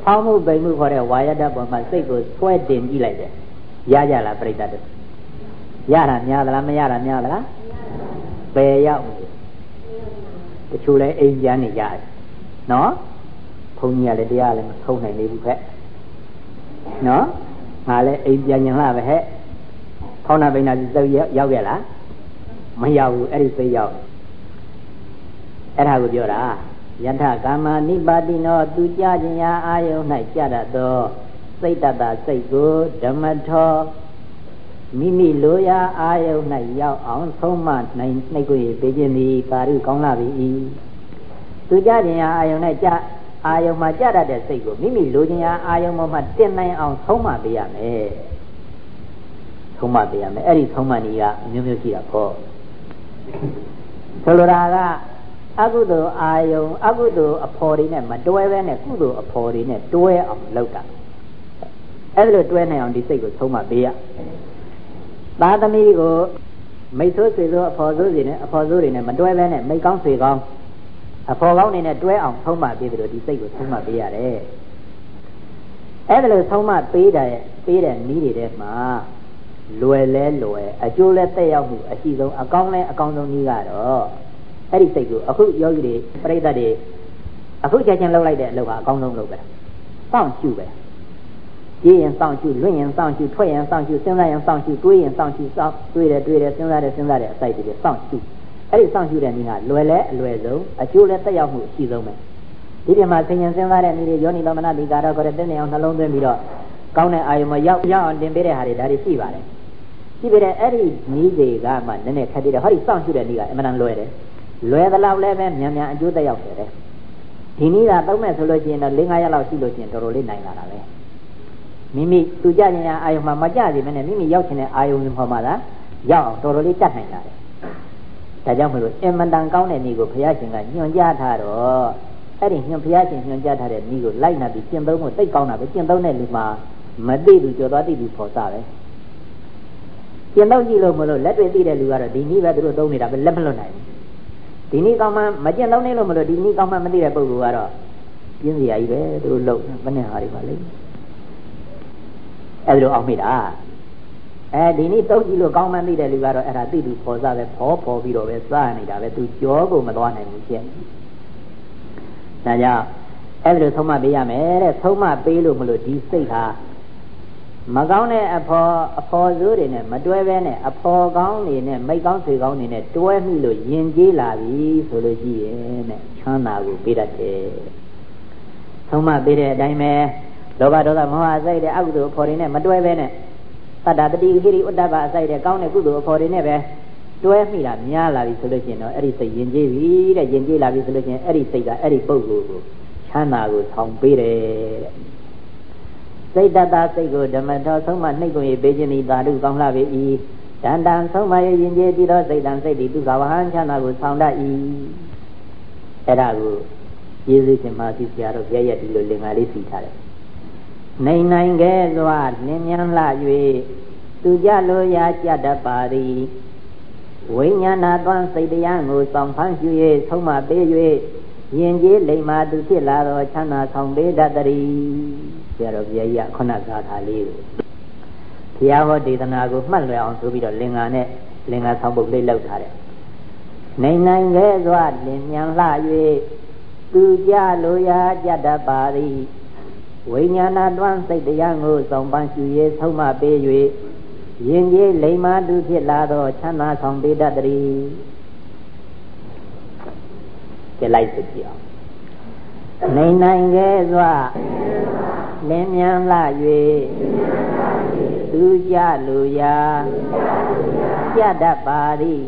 ဖောင်းမှုပိန်မှုခေါ်တဲ့ဝါယတပေါ်မှာစိတ်ကိုဆွဲတင်ကြည့်လိုက်တယ်ရကြလားပြိတ္တတရတာများသလားမရတာများသလားပယ်ရောက်တချို့လဲအိမ်ကျန်းနေကြတယ်နော်ဘုန်းကြီးကလည်းတရားလည်းမထုံနိုင်သေးဘူးခက်နော်ငါလည်းအိမ်ပြန်ညင်လာပဲဟဲ့ဖောင်းနာပိန်နာစိတ်ရောက်ရလားမရောက်ဘူးအဲ့ဒီစိတ်ရောက်အဲ့ဒါကိုပြောတာ ယထကာမနိပါတိနောသူကြခြင်းရာအာယုန်၌ကြတတ်သောစိတ်တတစိတ်ကိုဓမ္မထောမိမိလိုရာအာယုန်၌ရောက်အောင်ဆုံးမနိုင်နှိတ်ကိုပေးခြင်းသည်ကာရုကောင်းလာပြီသူကြခြင်းရာအာယုန်၌ကြအာယုံမှာကြတတ်တဲ့စိတ်ကိုမိမိလိုချင်ရာအာယုံပေါ်မှာတင်နိုင်အောင်ဆုံးမပေးရမယ်ဆုံးမပေးရမယ်အဲ့ဒီဆုံးမနည်းကမျိုးမျိုးရှိတာပေါ့ဆိုလိုတာက အကုသိုလ်အာယုံအကုသိုလ်အဖော်တွေနဲ့မတွဲဘဲနဲ့ကုသိုလ်အဖော်တွေနဲ့တွဲအောင်လုပ်တာအဲ့ဒါလိုတွဲနိုင်အောင်ဒီစိတ်ကိုဆုံးမပေးရသာသမီကိုမိတ်ဆိုးဆွေဆိုးအဖော်ဆိုးတွေနဲ့အဖော်ဆိုးတွေနဲ့မတွဲဘဲနဲ့မိတ်ကောင်းဆွေကောင်းအဖော်ကောင်းနေနဲ့တွဲအောင်ဆုံးမပေးတယ်လို့ဒီစိတ်ကိုဆုံးမပေးရတယ်အဲ့ဒါလိုဆုံးမပေးတယ်ပေးတဲ့နည်းတွေထဲမှာလွယ်လဲလွယ်အကျိုးလဲတက်ရောက်မှုအရှိဆုံးအကောင်းလဲအကောင်းဆုံးနည်းကတော့ အဲ့ဒီစိတ်ကိုအခုယောဂီတွေပြိဿတွေအခုချက်ချင်းလှုပ်လိုက်တဲ့အလုပ်ဟာအကောင်းဆုံးလုပ်ပဲစောင့်ရှုပဲကြည်ရင်စောင့်ရှုလွင့်ရင်စောင့်ရှုထွက်ရင်စောင့်ရှုစဉ်းစားရင်စောင့်ရှုတွေးရင်စောင့်ရှုစောင့်တွေးတယ်တွေးတယ်စဉ်းစားတယ်စဉ်းစားတယ်အစိုက်တွေစောင့်ရှုအဲ့ဒီစောင့်ရှုတဲ့နည်းကလွယ်လဲအလွယ်ဆုံးအကျိုးလဲတက်ရောက်မှုအရှိဆုံးပဲဒီပြမှာဆင်ញင်စဉ်းစားတဲ့နည်းတွေယောနိလောမနတိကာရခေါ်တဲ့တင်းနေအောင်နှလုံးသွင်းပြီးတော့ကောင်းတဲ့အာယုံမှာရောက်ရောက်အောင်တင်ပေးတဲ့ဟာတွေဒါတွေရှိပါတယ်ရှိပြီတဲ့အဲ့ဒီနည်းတွေကမှနည်းနည်းခက်သေးတယ်ဟောဒီစောင့်ရှုတဲ့နည်းကအမှန်တန်လွယ်တယ် လွယ်သလောက်လည်းပဲမြန်မြန်အကျိုးတက်ရောက်တယ်ဒီနည်းကသုံးမဲ့ဆိုလို့ရှိရင်တော့၄၅ရက်လောက်ရှိလို့ရှိရင်တော်တော်လေးနိုင်လာတာပဲမိမိသူကြခြင်းအာယုံမှာမကြစီမနဲ့မိမိရောက်ခြင်းတဲ့အာယုံပေါ်မှာလားရောက်အောင်တော်တော်လေးတတ်နိုင်လာတယ်ဒါကြောင့်မလို့အင်မတန်ကောင်းတဲ့နည်းကိုဘုရားရှင်ကညွှန်ကြားထားတော့အဲ့ဒီညွှန်ဘုရားရှင်ညွှန်ကြားထားတဲ့နည်းကိုလိုက်နာပြီးကျင့်သုံးဖို့သိကောင်းတာပဲကျင့်သုံးတဲ့လူမှာမသိသူကြော်သွားသိသူပေါ်စားပဲကျင့်သုံးကြည့်လို့မလို့လက်တွေ့သိတဲ့လူကတော့ဒီနည်းပဲသူတို့သုံးနေတာပဲလက်မလွတ်နိုင်ဘူး ဒီနည်းကောင်းမှမကျင့်သုံးနေလို့မလို့ဒီနည်းကောင်းမှမသိတဲ့ပုဂ္ဂိုလ်ကတော့ပြင်းစရာကြီးပဲသူတို့လုံဘယ်နဲ့ဟာတွေပါလိမ့်အဲ့ဒါလိုအောင်မိတာအဲဒီနေ့တုတ်ကြည့်လို့ကောင်းမှန်းသိတဲ့လူကတော့အဲ့ဒါသိသူပေါ်စားပဲဖောဖောပြီးတော့ပဲစားနေတာပဲသူကြောကိုမသွားနိုင်ဘူးဖြစ်ဒါကြောင့်အဲ့ဒါလိုဆုံးမပေးရမယ်တဲ့ဆုံးမပေးလို့မလို့ဒီစိတ်ဟာ မကောင်းတဲ့အဖော်အဖော်စိုးတွေနဲ့မတွဲပဲနဲ့အဖော်ကောင်းတွေနဲ့မိတ်ကောင်းဆွေကောင်းတွေနဲ့တွဲမိလို့ယဉ်ကျေးလာပြီဆိုလို့ရှိရင်တဲ့ချမ်းသာကိုပေးတတ်တယ်ဆုံးမပေးတဲ့အတိုင်းပဲလောဘဒေါသမောဟအစိုက်တဲ့အကုသိုလ်အဖော်တွေနဲ့မတွဲပဲနဲ့တတ္တတတိခိရိဥတ္တပအစိုက်တဲ့ကောင်းတဲ့ကုသိုလ်အဖော်တွေနဲ့ပဲတွဲမိတာများလာပြီဆိုလို့ရှိရင်တော့အဲ့ဒီစိတ်ယဉ်ကျေးပြီတဲ့ယဉ်ကျေးလာပြီဆိုလို့ရှိရင်အဲ့ဒီစိတ်ကအဲ့ဒီပုဂ္ဂိုလ်ကိုချမ်းသာကိုဆောင်ပေးတယ်တဲ့ စိတ်တတစိတ်ကိုဓမ္မတော်ဆုံးမနှိတ်ကုန်ရေးပေးခြင်းဤသာဓုကောင်းလှပေ၏တန်တန်ဆုံးမရဲ့ယဉ်ကျေးပြီးသောစိတ်တန်စိတ်ဒီဒုက္ခဝဟန်ချမ်းသာကိုဆောင်တတ်၏အဲ့ဒါကိုယေရှုရှင်မသိဆရာတော်ပြည့်ရဒီလိုလင်္ကာလေးစီထားတယ်နိုင်နိုင်ကဲစွာလင်းမြန်းလှ၍သူကြလိုရာကြတတ်ပါသည်ဝိညာဏသွမ်းစိတ်တရားကိုဆောင်ဖန်းရှု၍ဆုံးမပေး၍ယင်ကြီးလိမ္မာသူဖြစ်လာသောချမ်းသာဆောင်ပေးတတ်တည်း ဆရာတော်ဘုရားကြီးကခုနဂါထာလေးကိုဘုရားဟောဒေသနာကိုမှတ်လွယ်အောင်ဆိုပြီးတော့လင်္ကာနဲ့လင်္ကာဆောင်ပုဒ်လေးလောက်ထားတယ်နိုင်နိုင်ကဲစွာလင်မြန်လှ၍သူကြလိုရာကြတတ်ပါသည်ဝိညာဏတွန်းစိတ်တရားကိုဆောင်ပန်းရှူ၍ဆုံးမပေး၍ယင်ကြီးလိမ္မာသူဖြစ်လာသောချမ်းသာဆောင်ပေးတတ်သည်ကြလိုက်စကြအောင် နိုင်နိုင်ကဲစွာလင်းမြန်လာ၍သူကြလူရာကြတတ်ပါသည်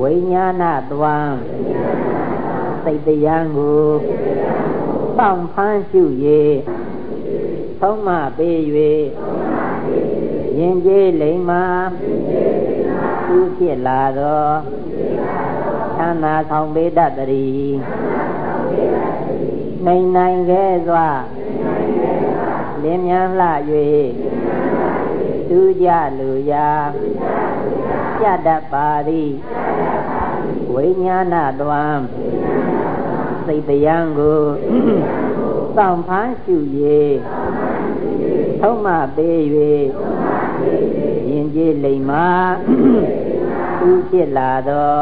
ဝိညာဏသွမ်းစိတ်တရားကိုပေါန့်ဖန်းရှု၍သုံးမပေး၍ရင်ကျေးလိမ္မာသူဖြစ်လာသောသန္တာဆောင်ပေတတည်း နိုင်နိုင်ကဲစွာလင်းမြန်လှ၍သူကြလူရာကြတတ်ပါသည်ဝိညာဏတွမ်စိတ်တရားကိုစောင့်ဖန်းရှု၍သုံးမပေး၍ယင်ကျေးလိမ္မာသူဖြစ်လာသော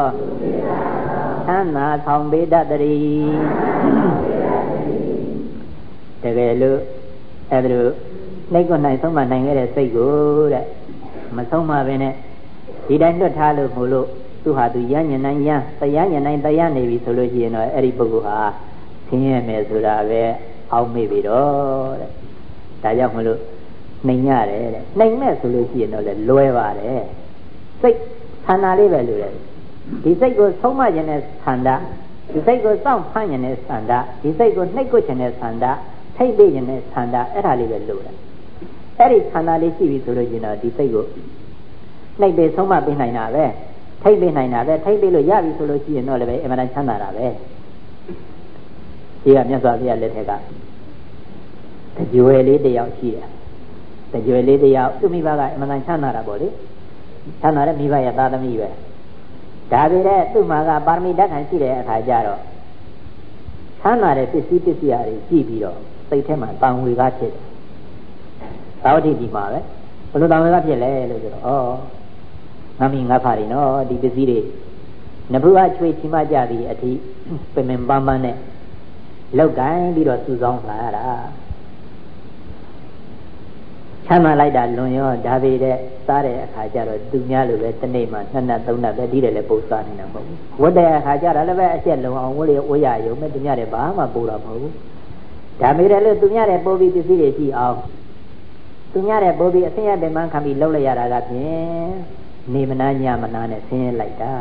သမ်းသာဆောင်ပေတတ်တည်း တကယ်လို့အဲ့ဒါလို့နှိတ်ကိုနိုင်ဆုံးမနိုင်ခဲ့တဲ့စိတ်ကိုတဲ့မဆုံးမပဲနဲ့ဒီတိုင်းလွတ်ထားလို့မို့လို့သူဟာသူရညနိုင်ရတရားညနိုင်တရားနေပြီဆိုလို့ရှိရင်တော့အဲ့ဒီပုဂ္ဂိုလ်ဟာဆင်းရဲမယ်ဆိုတာပဲအောက်မေ့ပြီတော့တဲ့ဒါကြောင့်မလို့နှိမ်ရတယ်တဲ့နှိမ်မဲ့ဆိုလို့ရှိရင်တော့လေလွဲပါတယ်စိတ်ခန္ဓာလေးပဲလို့တယ်ဒီစိတ်ကိုဆုံးမခြင်းနဲ့ဆန္ဒဒီစိတ်ကိုစောင့်ဖမ်းခြင်းနဲ့ဆန္ဒဒီစိတ်ကိုနှိပ်ကွခြင်းနဲ့ဆန္ဒ ထိတ်သိရင်နဲ့ဆန္ဒအဲ့ဒါလေးပဲလို့တယ်အဲ့ဒီဆန္ဒလေးရှိပြီဆိုလို့ရှင်တော့ဒီစိတ်ကိုနှိပ်ပြီးဆုံးမပေးနိုင်တာပဲထိတ်သိနိုင်တာပဲထိတ်သိလို့ရပြီဆိုလို့ရှိရင်တော့လည်းပဲအမှန်တန်ချမ်းသာတာပဲဒီကမြတ်စွာဘုရားလက်ထက်ကတကြွယ်လေးတယောက်ရှိတယ်တကြွယ်လေးတယောက်သူ့မိဘကအမှန်တန်ချမ်းသာတာပေါ့လေချမ်းသာတဲ့မိဘရဲ့သားသမီးပဲဒါပေမဲ့သူ့မှာကပါရမီဓာတ်ခံရှိတဲ့အခါကျတော့ချမ်းသာတဲ့ပစ္စည်းပစ္စည်းအရာတွေကြည့်ပြီးတော့ စိတ်ထဲမှာတန်ဝေကားဖြစ်တယ်။သာဝတိဒီမှာပဲဘယ်လိုတန်ဝေကားဖြစ်လဲလို့ဆိုတော့ဩငါမင်းငါဖာရီနော်ဒီပစ္စည်းတွေနဘူးအချွေချီမကြသည်အထိပင်ပင်ပန်းပန်းနဲ့လောက်ကိုင်းပြီးတော့စုဆောင်းလာရတာချမ်းသာလိုက်တာလွန်ရောဒါပေတဲ့စားတဲ့အခါကျတော့သူများလိုပဲတနေ့မှနှစ်နတ်သုံးနတ်ပဲဒီတယ်လည်းပို့စားနေတာမဟုတ်ဘူးဝတ်တဲ့အခါကျတော့လည်းပဲအချက်လုံအောင်ဝတ်လေဝတ်ရရုံနဲ့သူများတယ်ဘာမှပို့တာမဟုတ်ဘူး ဒါမေတယ်လို့သူများတယ်ပို့ပြီးပစ္စည်းတွေရှိအောင်သူများတယ်ပို့ပြီးအဆင်းရဲပင်ပန်းခံပြီးလှုပ်လိုက်ရတာကဖြင့်နေမနာညမနာနဲ့ဆင်းရဲလိုက်တာ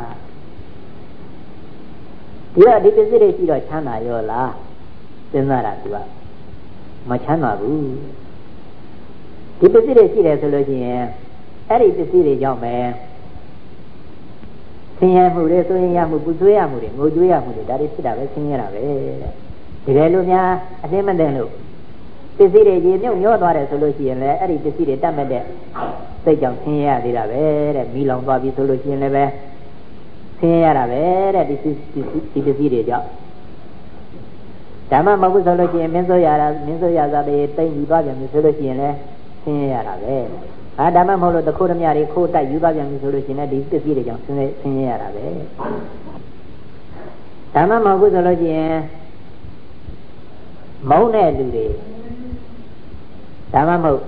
ဒီတော့ဒီပစ္စည်းတွေရှိတော့ချမ်းသာရောလားစဉ်းစားတာသူကမချမ်းသာဘူးဒီပစ္စည်းတွေရှိတယ်ဆိုလို့ရှိရင်အဲ့ဒီပစ္စည်းတွေကြောင့်ပဲဆင်းရဲမှုတွေဆိုရင်ရမှုပူဆွေးရမှုတွေငိုကြွေးရမှုတွေဒါတွေဖြစ်တာပဲဆင်းရဲတာပဲတဲ့ တကယ်လို့များအသိမတဲ့လို့ပစ္စည်းတွေကြီးမြုပ်ညောသွားတယ်ဆိုလို့ရှိရင်လည်းအဲ့ဒီပစ္စည်းတွေတတ်မဲ့တဲ့စိတ်ကြောင့်ဆင်းရဲရသေးတာပဲတဲ့မိလောင်သွားပြီဆိုလို့ရှိရင်လည်းပဲဆင်းရဲရတာပဲတဲ့ဒီဒီပစ္စည်းတွေကြောင့်ဓမ္မမဟုတ်ဆိုလို့ရှိရင်မင်းဆိုရတာမင်းဆိုရတာတွေတိမ့်ပြီးသွားပြန်ပြီဆိုလို့ရှိရင်လည်းဆင်းရဲရတာပဲအာဒါမှမဟုတ်လို့တခိုးဓမြတွေခိုးတိုက်ယူသွားပြန်ပြီဆိုလို့ရှိရင်ဒီပစ္စည်းတွေကြောင့်ဆင်းရဲဆင်းရဲရတာပဲဒါမှမဟုတ်ဘူးဆိုလို့ရှိရင် မုန်းတဲ့လူတွေဒါမှမဟုတ်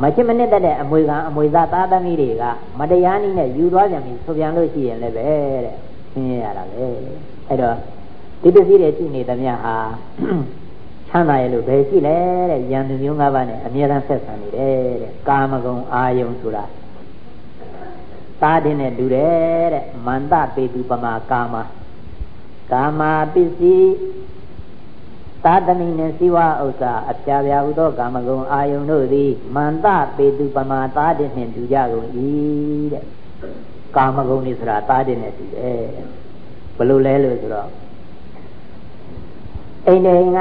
မချစ်မနစ်တဲ့အမွေကအမွေသားသားသမီးတွေကမတရားနည်းနဲ့ယူသွားပြန်ပြီဆိုပြန်လို့ရှိရင်လည်းပဲတဲ့ဆင်းရဲရတာပဲအဲ့တော့ဒီပစ္စည်းတွေရှိနေသမျှဟာချမ်းသာရလို့ဘယ်ရှိလဲတဲ့ယံသူမျိုး၅ပါးနဲ့အမြဲတမ်းဆက်ဆံနေတယ်တဲ့ကာမဂုဏ်အာယုံဆိုတာသားတဲ့နဲ့တူတယ်တဲ့မန္တပေတုပမာကာမကာမပစ္စည်း သာသမိနှင့်စီဝဥစ္စာအပြာပြာဟုသောကာမဂုဏ်အာယုန်တို့သည်မန္တပေတုပမာသာတဲ့နှင့်တူကြကုန်၏တဲ့ကာမဂုဏ်นี่ဆိုတာသာတဲ့နဲ့တူတယ်ဘယ်လိုလဲလို့ဆိုတော့အိမ်နေက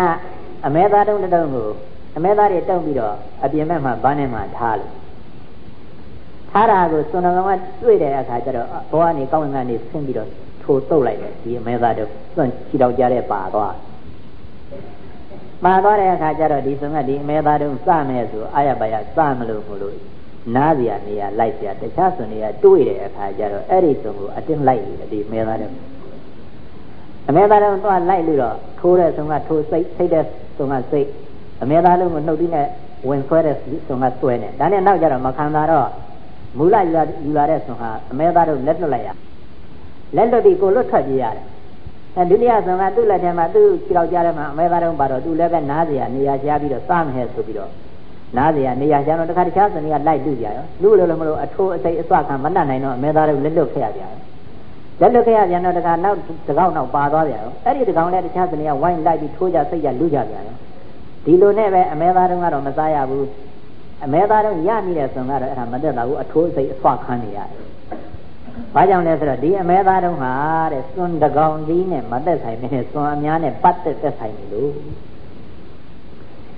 အမဲသားတုံးတုံးကိုအမဲသားတွေတုံးပြီးတော့အပြင်ဘက်မှာဘာနဲ့မှထားလို့ထားတာကိုစွန်တော်ကတွေ့တဲ့အခါကျတော့ဘောကနေကောင်းဝင်ကနေဆင်းပြီးတော့ထိုးတုတ်လိုက်တယ်ဒီအမဲသားတို့စွန့်ချီတော့ကြတဲ့ပါသွား ပါသွားတဲ့အခါကျတော့ဒီစွန်ကဒီအမဲသားတို့စမယ်ဆိုအာရပါရစမလို့မလို့နားစရာနေရာလိုက်စရာတခြားစွန်တွေကတွေ့တဲ့အခါကျတော့အဲ့ဒီစွန်ကိုအတင်းလိုက်နေတယ်ဒီအမဲသားတို့အမေသားလုံးသွားလိုက်လို့တော့ထိုးတဲ့ဆုံးကထိုးစိတ်စိတ်တဲ့ဆုံးကစိတ်အမေသားလုံးကိုနှုတ်ပြီးနဲ့ဝင်ဆွဲတဲ့ဆုံးကဆွဲနေဒါနဲ့နောက်ကြတော့မခံတာတော့မူလယူလာယူလာတဲ့ဆုံးဟာအမေသားတို့လက်လွတ်လိုက်ရလက်လွတ်ပြီးကိုလွတ်ထွက်ပြေးရတယ် အဲဒုတိယဆုံးကသူ့လက်ထဲမှာသူ့ခြေထောက်ကြားထဲမှာအမေသားတို့ပါတော့သူလည်းပဲနားစရာနေရာကြားပြီးတော့စားမဟဲ့ဆိုပြီးတော့နားစရာနေရာကြားတော့တခါတခြားစနေကလိုက်လူကြရောလူလို့လည်းမလို့အထိုးအစိတ်အစွခံမတတ်နိုင်တော့အမေသားတို့လက်လွတ်ခဲ့ရကြတယ်လက်လွတ်ခဲ့ရပြန်တော့တခါနောက်တကောက်နောက်ပါသွားပြန်ရောအဲ့ဒီတကောင်လည်းတခြားစနေကဝိုင်းလိုက်ပြီးထိုးကြစိတ်ကြလူကြပြန်ရောဒီလိုနဲ့ပဲအမဲသားတုံးကတော့မစားရဘူးအမဲသားတုံးရမိတဲ့ဆွန်ကတော့အဲ့ဒါမတက်တာဘူးအထိုးစိတ်အဆွခန်းနေရတယ် ဘာကြောင့်လဲဆိုတော့ဒီအမဲသားတုံးဟာတဲ့ဆွန်တကောင်ကြီးနဲ့မသက်ဆိုင်နဲ့ဆွန်အများနဲ့ပတ်သက်သက်ဆိုင်နေလို့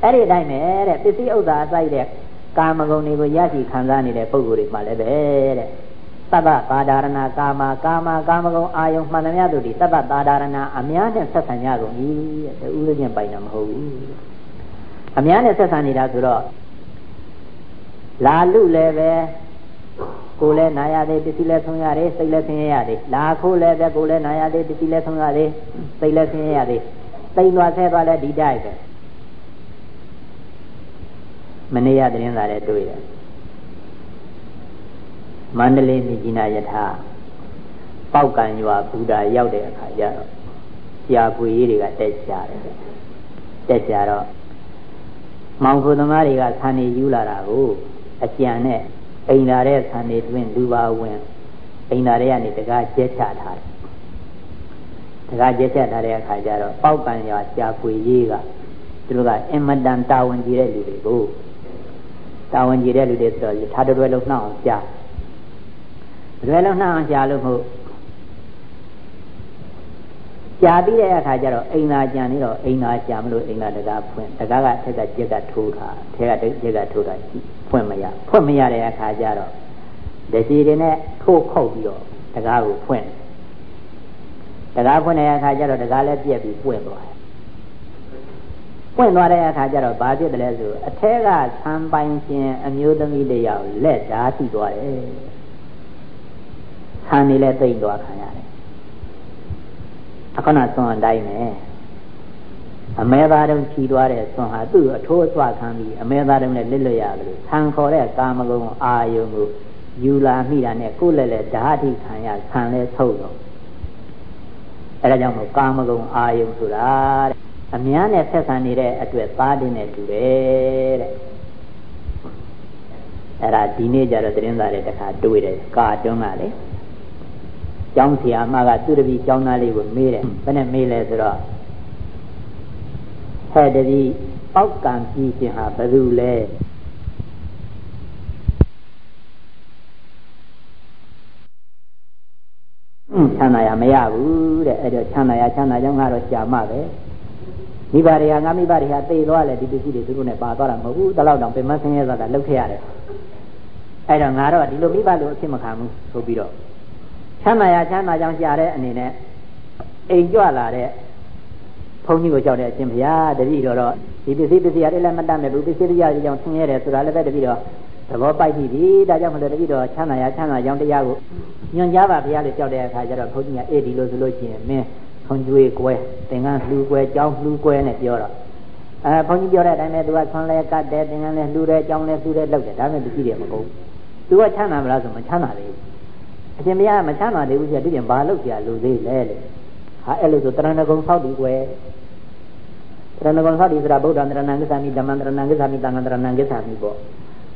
အဲ့ဒီအတိုင်းပဲတဲ့ပစ္စည်းဥစ္စာအစိုက်တဲ့ကာမဂုဏ်တွေကိုရရှိခံစားနေတဲ့ပုံကိုယ်တွေမှလည်းပဲတဲ့သဗ္ဗပါဒာရဏကာမကာမကာမဂုဏ်အာယုံမှန်သမျှတို့ဒီသဗ္ဗပါဒာရဏအများနဲ့ဆက်ဆံကြကုန်၏တဲ့ဥရချင်းပိုင်တာမဟုတ်ဘူးအများနဲ့ဆက်ဆံနေတာဆိုတော့လာလူလည်းပဲ ကိုယ်လည်းနာရသေးပစ္စည်းလည်းဆုံးရတယ်စိတ်လည်းဆင်းရဲရသေးလာခိုးလည်းပဲကိုယ်လည်းနာရသေးပစ္စည်းလည်းဆုံးရတယ်စိတ်လည်းဆင်းရဲရသေးသိမ့်သွားဆဲသွားလည်းဒီတိုက်ပဲမနေ့ရသတင်းစာလည်းတွေ့တယ်မန္တလေးမြကြီးနာယထာပေါက်ကံရွာဘူတာရောက်တဲ့အခါကျတော့ကြာပွေကြီးတွေကတက်ကြတယ်တက်ကြတော့မောင်ခုသမားတွေကဆန်နေယူလာတာကိုအကြံနဲ့ အိမ်လာတဲ့ဆန်နေတွင်လူပါဝင်အိမ်လာတဲ့ကနေတကားကျက်ချထားတယ်တကားကျက်ချထားတဲ့အခါကျတော့ပေါက်ကံရွာကြာပွေကြီးကသူတို့ကအင်မတန်တာဝန်ကြီးတဲ့လူတွေကိုတာဝန်ကြီးတဲ့လူတွေဆိုတော့ထားတော်လုံးနှောက်အောင်ကြားလွယ်လုံးနှောင်းကြာလို့မဟုတ်ကြာပြီးတဲ့အခါကျတော့အိမ်သာကြံနေတော့အိမ်သာကြာမလို့အိမ်သာတကားဖွင့်တကားကထက်ကကြက်ကထိုးတာထဲကကြက်ကထိုးတာ ဖွင့်မရဖွင့်မရတဲ့အခါကျတော့တစီတွေနဲ့ထိုးခုတ်ပြီးတော့တကားကိုဖွင့်တကားဖွင့်တဲ့အခါကျတော့တကားလည်းပြက်ပြီးပွင့်သွားတယ်ပွင့်သွားတဲ့အခါကျတော့ဘာဖြစ်တယ်လဲဆိုအထက်ကဆံပိုင်ရှင်အမျိုးသမီးတယောက်လက်ဓာတ်ထိသွားတယ်ဆံနေလဲသိမ့်သွားခံရတယ်အခုနသွန်အတိုင်းပဲ အမဲသားတုံးခြီသွားတဲ့သွန်ဟာသူ့အထိုးအဆွခံပြီးအမဲသားတုံးနဲ့လစ်လွတ်ရတယ်ဆံခေါ်တဲ့ကာမဂုဏ်အာယုံကိုယူလာမိတာနဲ့ကိုယ်လည်းလည်းဓာတိခံရဆံလဲထုတ်တော့အဲဒါကြောင့်မို့ကာမဂုဏ်အာယုံဆိုတာတဲ့အများနဲ့ဆက်ဆံနေတဲ့အတွက်သားတင်းနဲ့တူတယ်တဲ့အဲ့ဒါဒီနေ့ကျတော့သတင်းစာတွေတခါတွေ့တယ်ကာတွန်းကလေကျောင်းဆရာမကသူတပည့်ကျောင်းသားလေးကိုမေးတယ်ဘယ်နဲ့မေးလဲဆိုတော့ ဟဲ့တပည့်ပောက်ကံပြီးခြင်းဟာဘယ်သူလဲချမ်းသာရမရဘူးတဲ့အဲ့တော့ချမ်းသာရချမ်းသာကြောင်းကတော့ရှာမပဲမိဘတွေကငါမိဘတွေကသေသွားလဲဒီပစ္စည်းတွေသူတို့နဲ့ပါသွားတာမဟုတ်ဘူးတလောက်တောင်ပင်မဆင်းရဲသွားတာလှုပ်ခဲ့ရတယ်အဲ့တော့ငါတော့ဒီလိုမိဘလိုအဖြစ်မခံဘူးဆိုပြီးတော့ချမ်းသာရချမ်းသာကြောင်းရှာတဲ့အနေနဲ့အိမ်ကြွလာတဲ့ ဘုန်းကြီးကိုကြောက်တဲ့အရှင်ဘုရားတပည့်တော်တော့ဒီပစ္စည်းပစ္စည်းရတယ်လည်းမတတ်မဲ့ဘူးပစ္စည်းတရားကြောင့်ဆင်းရဲတယ်ဆိုတာလည်းပဲတပည့်တော်သဘောပိုက်ပြီဒီဒါကြောင့်မလို့တပိတော့ချမ်းသာရချမ်းသာကြောင်းတရားကိုညွန်ကြားပါဘုရားလို့ကြောက်တဲ့အခါကျတော့ဘုန်းကြီးကအေးဒီလိုဆိုလို့ရှိရင်မင်းခွန်ကျွေးကွဲသင်္ကန်းလှူကွဲကြောင်းလှူကွဲနဲ့ပြောတော့အဲဘုန်းကြီးပြောတဲ့အတိုင်းပဲသူကဆွမ်းလဲကတ်တယ်သင်္ကန်းလဲလှူတယ်ကြောင်းလဲလှူတယ်လုပ်တယ်ဒါပေမဲ့သူကြည့်တယ်မကုန်သူကချမ်းသာမလားဆိုမချမ်းသာသေးဘူးအရှင်ဘုရားမချမ်းသာသေးဘူးဆိုတော့ဒီပြင်ဘာလုပ်ကြလူသေးလဲလေ ဟာအဲ့လိုဆိုတရဏဂုံဆောက်ပြီးကွယ်တရဏဂုံဆောက်ပြီးဆိုတာဗုဒ္ဓံတရဏံကိစ္ဆာမိဓမ္မံတရဏံကိစ္ဆာမိသံဃံတရဏံကိစ္ဆာမိပေါ့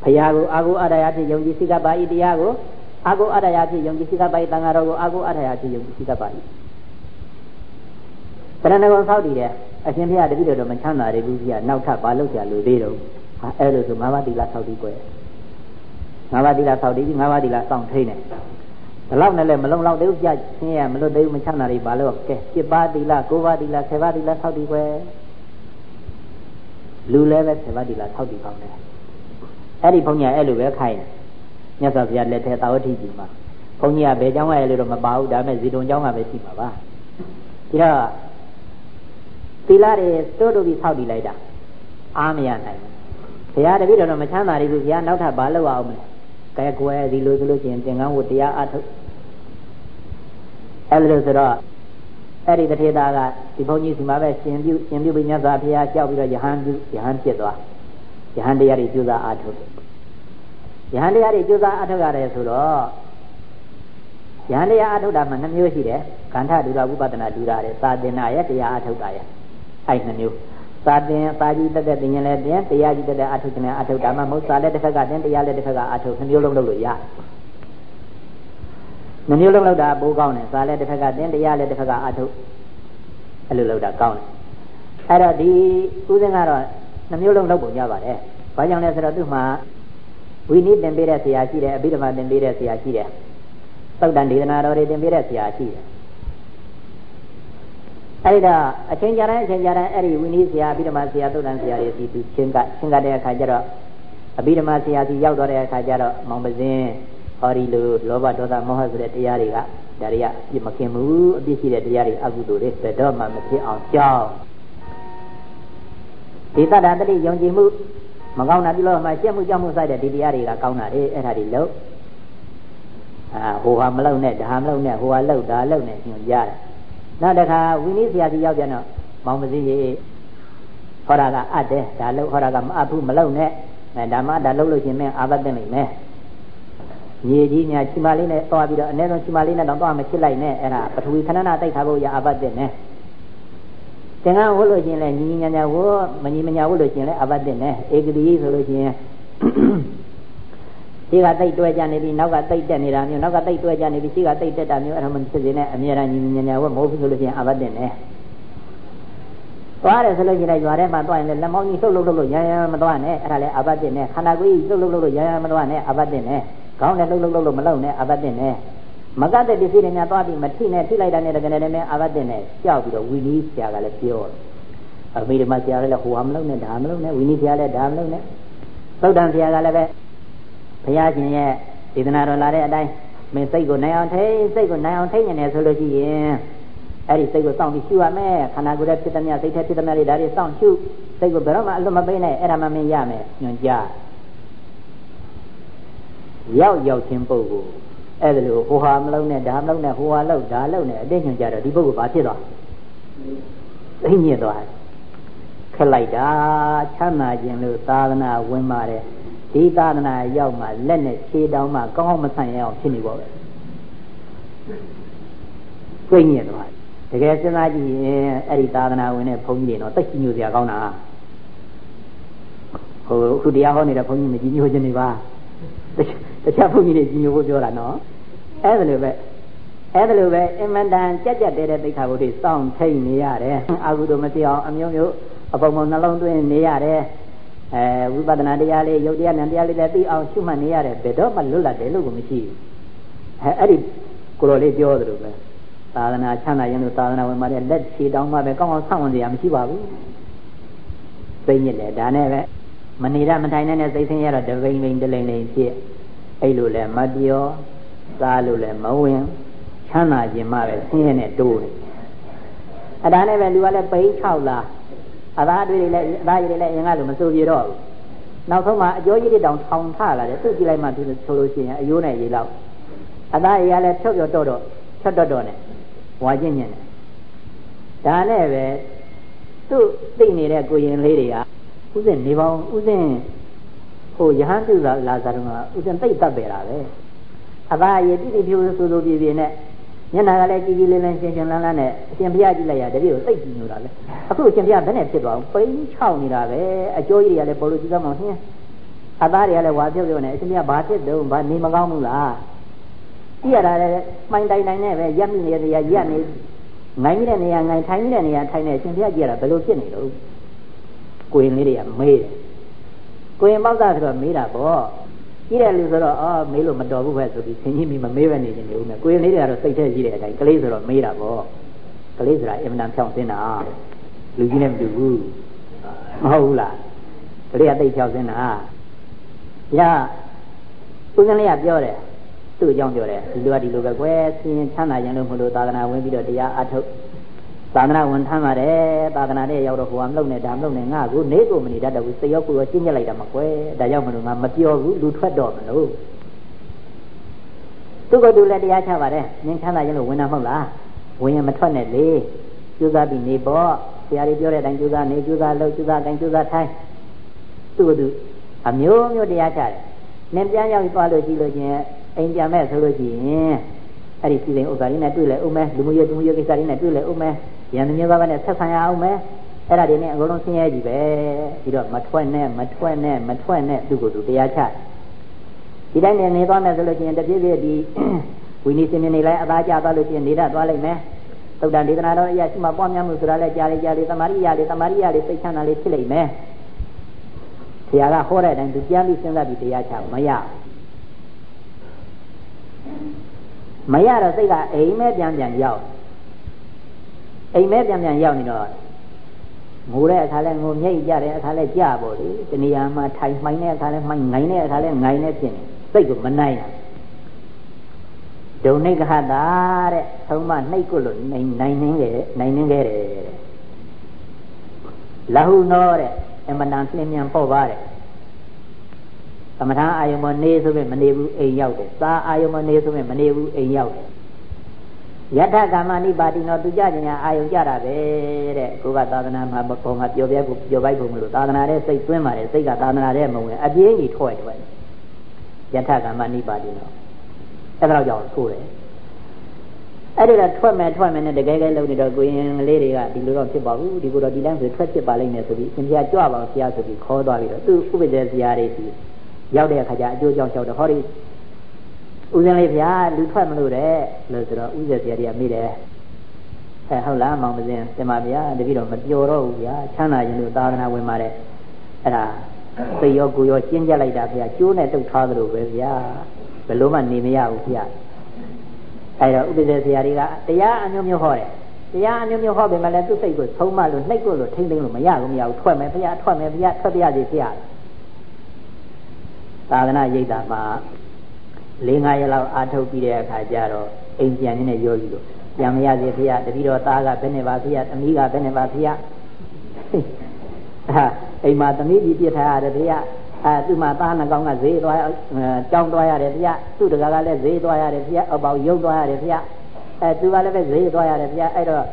ဘုရားကိုအာဟုအရယဖြစ်ယုံကြည်စိကပါဤတရားကိုအာဟုအရယဖြစ်ယုံကြည်စိကပါဤသံဃာတော်ကိုအာဟုအရယဖြစ်ယုံကြည်စိကပါဤတရဏဂုံဆောက်တည်တဲ့အရှင်ဘုရားတပည့်တော်မချမ်းသာရဘူးကြီးကနောက်ထပ်ဘာလုပ်ကြလူသေးတော့ဟာအဲ့လိုဆိုငါးပါးတိလာဆောက်တည်ကွယ်ငါးပါးတိလာဆောက်တည်ပြီးငါးပါးတိလာစောင့်ထိနေ တယ်ဒီလောက်နဲ့လည်းမလုံလောက်သေးဘူးပြရှင်းရမလွတ်သေးဘူးမချမ်းသာတွေဘာလို့ကဲ7ပါးသီလ9ပါးသီလ10ပါးသီလဆောက်တည်ွယ်လူလည်းပဲ10ပါးသီလဆောက်တည်ကောင်းတယ်အဲ့ဒီဘုန်းကြီးအဲ့လိုပဲခိုင်းတယ်မြတ်စွာဘုရားလက်ထဲတာဝတိကြီးမှာဘုန်းကြီးကဘယ်เจ้าကအဲ့လိုတော့မပါဘူးဒါပေမဲ့ဇီတုံเจ้าကပဲရှိမှာပါဒီတော့သီလတွေတိုးတိုးပြီးဆောက်တည်လိုက်တာအားမရနိုင်ဘူးဘုရားတပည့်တော်တော့မချမ်းသာဘူးဘုရားနောက်ထပ်ဘာလုပ်အောင်မလဲ ကဲကွယ်ဒီလိုဆိုလို့ရှိရင်သင်္ကန်းဝတ်တရားအထုတ်အဲ့လိုဆိုတော့အဲ့ဒီတထေသားကဒီဘုန်းကြီးစီမှာပဲရှင်ပြုရှင်ပြုပြီးမြတ်စွာဘုရားကြောက်ပြီးတော့ယဟန်ပြုယဟန်ဖြစ်သွားယဟန်တရားတွေကျူးစာအထုတ်ယဟန်တရားတွေကျူးစာအထုတ်ရတယ်ဆိုတော့ယဟန်တရားအထုတ်တာမှနှမျိုးရှိတယ်ကန္ထဒုရဝိပဿနာဒုရတဲ့သာသနာရဲ့တရားအထုတ်တာရဲ့အဲ့နှမျိုး စာတင်စာကြီးတက်တဲ့တင်ရင်လည်းတင်တရားကြီးတက်တဲ့အထုတ်ခြင်းနဲ့အထုတ်တာမှမဟုတ်စာလည်းတစ်ခါကတင်တရားလည်းတစ်ခါကအထုတ်နှမျိုးလုံးလုပ်လို့ရတယ်နှမျိုးလုံးလောက်တာပိုးကောင်းတယ်စာလည်းတစ်ခါကတင်တရားလည်းတစ်ခါကအထုတ်အဲ့လိုလောက်တာကောင်းတယ်အဲ့တော့ဒီဥစဉ်ကတော့နှမျိုးလုံးလုပ်ပုံရပါတယ်ဘာကြောင့်လဲဆိုတော့သူ့မှာဝိနည်းတင်ပေးတဲ့ဆရာရှိတယ်အဘိဓမ္မာတင်ပေးတဲ့ဆရာရှိတယ်သုတ်တန်ဒေသနာတော်တွေတင်ပေးတဲ့ဆရာရှိတယ် အဲ့ဒါအချိန်ကြာတိုင်းအချိန်ကြာတိုင်းအဲ့ဒီဝိနည်းဆရာအဘိဓမ္မာဆရာသုတ်တန်ဆရာတွေစီသူချင်းကချင်းကတဲ့အခါကျတော့အဘိဓမ္မာဆရာစီရောက်တော့တဲ့အခါကျတော့မောင်ပစင်းဟောဒီလိုလောဘဒေါသမောဟဆိုတဲ့တရားတွေကဒါတွေကပြစ်မခင်ဘူးအပြစ်ရှိတဲ့တရားတွေအကုသိုလ်တွေဘယ်တော့မှမဖြစ်အောင်ကြောက်ဒီတတ္တတတိယုံကြည်မှုမကောင်းတာပြုလို့မှရှက်မှုကြောက်မှုစိုက်တဲ့ဒီတရားတွေကကောင်းတာလေအဲ့ဒါတွေလို့အာဟိုဟာမလုံနဲ့ဒါမလုံနဲ့ဟိုဟာလုံဒါလုံနဲ့ညွှန်ကြားတယ် နောက်တစ်ခါဝိနည်းဆရာကြီးရောက်ပြန်တော့မောင်မစည်းကြီးဟောတာကအပ်တယ်ဒါလုံဟောတာကမအပ်ဘူးမလုံနဲ့အဲဒါမှဒါလုံလို့ရှင်မင်းအာဘတ်တင်နိုင်မယ်မြေကြီးညာချီမလေးနဲ့သွားပြီးတော့အနည်းဆုံးချီမလေးနဲ့တော့သွားမချစ်လိုက်နဲ့အဲ့ဒါပထဝီခဏနာတိုက်ထားဖို့ရအာဘတ်တင်နဲ့သင်္ကန်းဝတ်လို့ရှင်လဲညီညီညာညာဝတ်မညီမညာဝတ်လို့ရှင်လဲအာဘတ်တင်နဲ့ဧကတိဆိုလို့ရှင် ရှိကတိတ်တွဲကြနေပြီနောက်ကတိတ်တက်နေတာမျိုးနောက်ကတိတ်တွဲကြနေပြီရှိကတိတ်တက်တာမျိုးအဲ့ဒါမှဖြစ်စေနဲ့အမြဲတမ်းညီညီညာညာဝတ်မဟုတ်ဘူးဆိုလို့ရှင်အာဘတ်တင်နဲ့သွားတယ်ဆိုလို့ရှိရင်ရွာထဲမှာသွားရင်လည်းလက်မောင်းကြီးလှုပ်လှုပ်လှုပ်လို့ရရမသွားနဲ့အဲ့ဒါလည်းအာဘတ်တင်နဲ့ခန္ဓာကိုယ်ကြီးလှုပ်လှုပ်လှုပ်လို့ရရမသွားနဲ့အာဘတ်တင်နဲ့ခေါင်းနဲ့လှုပ်လှုပ်လှုပ်လို့မလှုပ်နဲ့အာဘတ်တင်နဲ့မကတဲ့ပစ္စည်းတွေများသွားပြီးမထိနဲ့ထိလိုက်တာနဲ့တကယ်တည်းအာဘတ်တင်နဲ့ကြောက်ပြီးတော့ဝီနီးဆရာကလည်းပြောတယ်အမေဓမ္မဆရာလည်းဟိုဟာမလုပ်နဲ့ဒါမလုပ်နဲ့ဝီနီးဆရာလည်းဒါမလုပ်နဲ့သုတ်တန်ဆရာကလည်းပဲ ဘုရားရှင်ရဲ့ဒေသနာတော်လာတဲ့အတိုင်းမင်းစိတ်ကိုနိုင်အောင်ထိစိတ်ကိုနိုင်အောင်ထိနေတယ်ဆိုလို့ရှိရင်အဲ့ဒီစိတ်ကိုစောင့်ပြီးရှုရမယ်ခန္ဓာကိုယ်ရဲ့ဖြစ်သမျှစိတ်ထဲဖြစ်သမျှတွေဒါတွေစောင့်ရှုစိတ်ကိုဘယ်တော့မှအလွတ်မပေးနဲ့အဲ့ဒါမှမင်းရမယ်ညွန်ကြားရောက်ရောက်ချင်းပုဂ္ဂိုလ်အဲ့ဒါလို့ဟိုဟာမလုံးနဲ့ဒါမလုံးနဲ့ဟိုဟာလုံးဒါလုံးနဲ့အတိတ်ညွန်ကြတော့ဒီပုဂ္ဂိုလ်ဘာဖြစ်သွားသိညစ်သွားခက်လိုက်တာချမ်းသာခြင်းလို့သာသနာဝင်ပါတယ် ဒီသာသနာရောက်မှလက်နဲ့ခြေတောင်းမှကောင်းအောင်မဆန့်ရအောင်ဖြစ်နေပါပဲသိညစ်သွားတကယ်စဉ်းစားကြည့်ရင်အဲ့ဒီသာသနာဝင်တဲ့ဘုန်းကြီးတွေတော့တိတ်ကြီးညိုစရာကောင်းတာဟိုအခုတရားဟောနေတဲ့ဘုန်းကြီးမကြီးညိုခြင်းနေပါတခြားဘုန်းကြီးတွေကြီးညိုဖို့ပြောတာနော်အဲ့ဒါလိုပဲအဲ့ဒါလိုပဲအင်မတန်ကြက်ကြက်တဲတဲ့သိက္ခာပုဒ်တွေစောင့်ထိတ်နေရတယ်အာဟုတို့မသိအောင်အမျိုးမျိုးအပုံပုံနှလုံးသွင်းနေရတယ် အဲဝိပဿနာတရားလေးယုတ်တရားနဲ့တရားလေးလည်းသိအောင်ရှုမှတ်နေရတယ်ဘယ်တော့မှလွတ်လပ်တယ်လို့ကမရှိဘူးအဲအဲ့ဒီကိုလိုလေးပြောသလိုပဲသာသနာချမ်းသာရင်လို့သာသနာဝင်มาတဲ့လက်ခြေတောင်းမှပဲကောင်းအောင်ဆောက်ဝင်ကြရမရှိပါဘူးသိညစ်တယ်ဒါနဲ့ပဲမနေရမထိုင်နဲ့စိတ်ဆင်းရတော့တပိန်ပိန်တလိမ့်လိမ့်ဖြစ်အဲ့လိုလဲမပြောစားလို့လဲမဝင်ချမ်းသာခြင်းမှပဲဆင်းရဲနဲ့တိုးတယ်အဒါနဲ့ပဲလူကလည်းပိန်၆လား အသားတွေလည်းအသားရည်တွေလည်းအင်္ဂါလိုမစိုးပြေတော့ဘူးနောက်ဆုံးမှအကျိုးကြီးတွေတောင်ထောင်ထလာတယ်သူ့ကြည့်လိုက်မှသူဆိုလို့ရှိရင်အယိုးနဲ့ရေလောက်အသားရည်လည်းဖြုတ်ဖြုတ်တော့တော့ဖြတ်တော့တော့နဲ့ဝါကျင့်ညင်တယ်ဒါနဲ့ပဲသူ့သိနေတဲ့ကိုရင်လေးတွေကဥစဉ်နေပေါင်းဥစဉ်ဟိုယဟန်ပြုလာလာစားတော့ဥစဉ်သိပ်တတ်ပေတာပဲအသားရည်တိတိဖြူဆူဆူပြပြနဲ့ မျက်နှာကလည်းကြည်ကြည်လင်းလင်းရှင်းရှင်းလန်းလန်းနဲ့အရှင်ဘုရားကြည့်လိုက်ရတပည့်ကိုသိပ်ကြည့်နေတာလေအခုအရှင်ဘုရားဘယ်နဲ့ဖြစ်သွားအောင်ပိန်းချောက်နေတာပဲအကျိုးကြီးတွေကလည်းပေါ်လို့ကြည့်သမောင်းဟင်းအသားတွေကလည်းဝါပြုတ်ပြုတ်နဲ့အရှင်ဘုရားဘာဖြစ်တုံးဘာနေမကောင်းဘူးလားကြည့်ရတာလည်းမှိုင်တိုင်တိုင်နဲ့ပဲရက်မိနေတဲ့နေရာရက်နေငိုင်းနေတဲ့နေရာငိုင်းထိုင်နေတဲ့နေရာထိုင်နေအရှင်ဘုရားကြည့်ရတာဘယ်လိုဖြစ်နေလို့ကိုရင်လေးတွေကမေးတယ်ကိုရင်ပေါက်သားဆိုတော့မေးတာပေါ့ ကြီးတဲ့လူဆိုတော့အော်မေးလို့မတော်ဘူးပဲဆိုပြီးဆင်ကြီးမိမမေးပဲနေနေဦးမယ်ကိုရင်လေးတွေကတော့စိတ်ထဲကြီးတဲ့အတိုင်းကလေးဆိုတော့မေးတာပေါ့ကလေးဆိုတာအင်မတန်ဖြောင်းစင်းတာလူကြီးနဲ့မတူဘူးမဟုတ်ဘူးလားကလေးကသိဖြောင်းစင်းတာညဦးကလေးကပြောတယ်သူ့အကြောင်းပြောတယ်ဒီလိုကဒီလိုပဲကွယ်ဆင်းချမ်းသာရင်လို့မလို့သာသနာဝင်ပြီးတော့တရားအထုတ် သာသနာဝန်ထမ်းပါတယ်သာသနာနဲ့ရောက်တော့ဟိုကမလုပ်နဲ့ဒါမလုပ်နဲ့ငါကိုနေကိုမနေတတ်တော့ဘူးစိတ်ရောက်ကိုရောကျင့်ကြလိုက်တာမကွယ်ဒါကြောင့်မလို့ငါမပြောဘူးလူထွက်တော့မလို့သူကတူလည်းတရားချပါတယ်နင်းချမ်းသာရင်လို့ဝင်တာမဟုတ်လားဝင်ရင်မထွက်နဲ့လေကျူးစားပြီးနေပေါ့ဆရာကြီးပြောတဲ့အတိုင်းကျူးစားနေကျူးစားလုပ်ကျူးစားတိုင်းကျူးစားထိုင်သူကတူအမျိုးမျိုးတရားချတယ်နင်းပြန်ရောက်သွားလို့ကြည့်လို့ချင်းအိမ်ပြန်မဲ့ဆိုလို့ရှိရင်အဲ့ဒီစီစဉ်ဥစ္စာလေးနဲ့တွေ့လဲဦးမယ်လူမှုရေးလူမှုရေးကိစ္စလေးနဲ့တွေ့လဲဦးမ ယ်ရန်သူမျိုးသားနဲ့ဆက်ဆံရအောင်မယ်အဲ့ဒါတွေနဲ့အကုန်လုံးဆင်းရဲကြည့်ပဲပြီးတော့မထွက်နဲ့မထွက်နဲ့မထွက်နဲ့သူ့ကိုယ်သူတရားချဒီတိုင်းနဲ့နေသွားမယ်ဆိုလို့ရှိရင်တပြည့်ပြည့်ဒီဝိနည်းစင်မြင်နေလိုက်အသားကျသွားလို့ရှိရင်နေတတ်သွားလိမ့်မယ်သုဒ္ဓဒေသနာတော်အရာရှိမှပွားများမှုဆိုတာလဲကြားလေကြားလေတမာရိယာလေတမာရိယာလေစိတ်ချမ်းသာလေးဖြစ်လိမ့်မယ်ဆရာကဟောတဲ့အတိုင်းသူပြန်ပြီးစဉ်းစားပြီးတရားချမရမရတော့စိတ်ကအိမ်မဲပြန်ပြန်ရောက် အိမ်မဲပြန်ပြန်ရောက်နေတော့ငိုတဲ့အခါလဲငိုမြိတ်ကြတဲ့အခါလဲကြပေါ့လေတဏှာမှာထိုင်မှိုင်းတဲ့အခါလဲမှိုင်းငိုင်းတဲ့အခါလဲငိုင်းနေဖြစ်နေစိတ်ကိုမနိုင်တာဒုံနှိတ်ကဟတာတဲ့သုံးမနှိတ်ကိုလို့နိုင်နိုင်နေခဲ့နိုင်နေခဲ့တယ်တဲ့လဟုနောတဲ့အမတန်ပြင်းမြန်ပေါ့ပါတဲ့သမထအာယုံမနေဆိုပေမနေဘူးအိမ်ရောက်တယ်သာအာယုံမနေဆိုပေမနေဘူးအိမ်ရောက်တယ် ယထကာမနိပါတိနောသူကြခြင်းညာအာယုံကြတာပဲတဲ့ကိုကသာသနာမှာပုံကပျော်ပြဲကိုပျော်ပိုက်ပုံမလို့သာသနာတဲ့စိတ်သွင်းပါတယ်စိတ်ကသာသနာတဲ့မဝင်အပြင်းကြီးထွက်ထွက်ယထကာမနိပါတိနောအဲ့ဒါတော့ကြောင့်ဆိုတယ်အဲ့ဒီတော့ထွက်မယ်ထွက်မယ်နဲ့တကယ်ကဲလုံနေတော့ကိုရင်လေးတွေကဒီလိုတော့ဖြစ်ပါဘူးဒီကိုတော့ဒီတိုင်းဆိုထွက်ဖြစ်ပါလိမ့်မယ်ဆိုပြီးအရှင်ဘုရားကြွပါအောင်ဆရာဆိုပြီးခေါ်သွားပြီးတော့သူဥပဒေဆရာတွေစီရောက်တဲ့အခါကျအကျိုးကြောင့်လျှောက်တော့ဟောဒီ ဦးဇင်းလေးဗျာလူထွက်မလို့တဲ့လို့ဆိုတော့ဦးဇေဆရာကြီးကမိတယ်အဲဟုတ်လားမောင်မစင်းတင်ပါဗျာတပည့်တော်မပြောတော့ဘူးဗျာချမ်းသာရင်လို့သာသနာဝင်ပါတယ်အဲ့ဒါသိရောကိုရောကျင်းကြလိုက်တာဗျာကျိုးနဲ့တုတ်ထားသလိုပဲဗျာဘယ်လိုမှနေမရဘူးဗျာအဲ့တော့ဥပဒေဆရာကြီးကတရားအမျိုးမျိုးဟောတယ်တရားအမျိုးမျိုးဟောပေမဲ့လည်းသူ့စိတ်ကိုဆုံးမလို့နှိပ်ကိုလို့ထိမ့်သိမ့်လို့မရဘူးမရဘူးထွက်မယ်ဘုရားထွက်မယ်ဘုရားထွက်ပြရစီဘုရားသာသနာရိပ်တာမှာ ၄၅ရက်လောက်အာထုတ်ပြီးတဲ့အခါကျတော့အိမ်ပြန်နေတဲ့ယောဂီတို့ပြန်မရစေဖေရတတိတော်သားကဘယ်နဲ့ပါဖေရသမီးကဘယ်နဲ့ပါဖေရအာအိမ်မှာသမီးကြီးပြစ်ထားရတယ်ဖေရအဲသူ့မှာသားနှကောင်ကဈေးသွားကြောင်းသွားရတယ်ဖေရသူ့တကာကလည်းဈေးသွားရတယ်ဖေရအပေါရုပ်သွားရတယ်ဖေရအဲသူကလည်းပဲဈေးသွားရတယ်ဖေရအဲ့တော့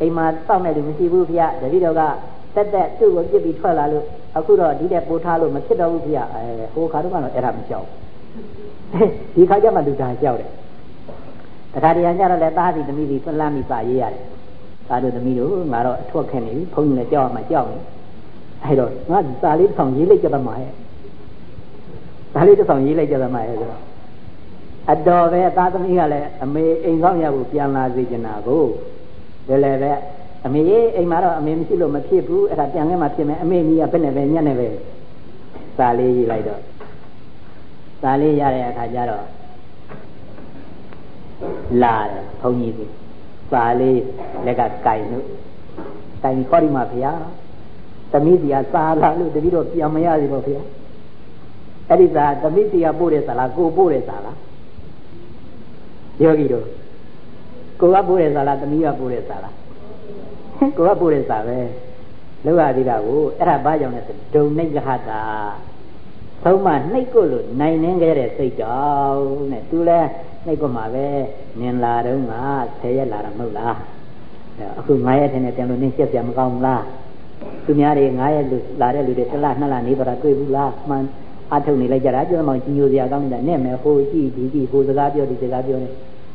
အိမ်မှာတောက်နေလူမရှိဘူးဖေရတတိတော်ကတက်တက်သူ့ကိုပြစ်ပြီးထွက်လာလို့အခုတော့ဒီတဲ့ပို့ထားလို့မဖြစ်တော့ဘူးဖေရအဲဟိုခါတော့ကတော့အဲ့ဒါမကြောက် ဒီခါကျမှလူသားကြောက်တယ်တခါတည်းကျတော့လည်းသားစီသမီးစီဆွလမ်းပြီးပါရေးရတယ်သားတို့သမီးတို့ငါတော့အထွက်ခဲ့နေပြီဘုန်းကြီးလည်းကြောက်မှကြောက်နေအဲ့တော့ငါသားလေးတစ်ဆောင်ရေးလိုက်ကြသမှာရဲ့သားလေးတစ်ဆောင်ရေးလိုက်ကြသမှာရဲ့ဆိုတော့အတော်ပဲသားသမီးကလည်းအမေအိမ်ကောင်းရဖို့ပြန်လာစေချင်တာကိုလည်းလည်းပဲအမေရေးအိမ်မှာတော့အမေမရှိလို့မဖြစ်ဘူးအဲ့ဒါပြန်ခဲ့မှဖြစ်မယ်အမေကြီးကဘယ်နဲ့ပဲညက်နေပဲစာလေးရေးလိုက်တော့ စာလေးရတဲ့အခါကျတော့လာတယ်ဘုန်းကြီးကစာလေးလက်ကကင်လို့ကင်ခေါ်ဒီမှာဗျာသမီးစီကစာလာလို့တပည့်တော့ပြန်မရသေးပါဗျာအဲ့ဒီစာသမီးစီကပို့တဲ့စာလားကိုပို့တဲ့စာလားယောဂီတို့ကိုကပို့တဲ့စာလားသမီးကပို့တဲ့စာလားကိုကပို့တဲ့စာပဲလောက်ရသေးတာကိုအဲ့ဒါဘာကြောင့်လဲဆိုဒုံနိဂဟတာ သုံးမနှိတ်ကိုလို့နိုင်နှင်းခဲ့တဲ့စိတ်ကြောင့်နဲ့သူလဲနှိတ်ကိုမှပဲနင်လာတော့ငါ10ရက်လာတာမဟုတ်လားအခု9ရက်ထင်တယ်ပြန်လို့နင်းရှက်ပြမကောင်းဘူးလားသူများတွေ9ရက်လူလာတဲ့လူတွေတစ်လနှစ်လနေတော့တွေ့ဘူးလားမှန်အထုတ်နေလိုက်ကြတာကျွန်တော်ကြီးညိုစရာကောင်းတယ်နဲ့မယ်ဟိုကြည့်ဒီကြည့်ဟိုစကားပြောဒီစကားပြောနေ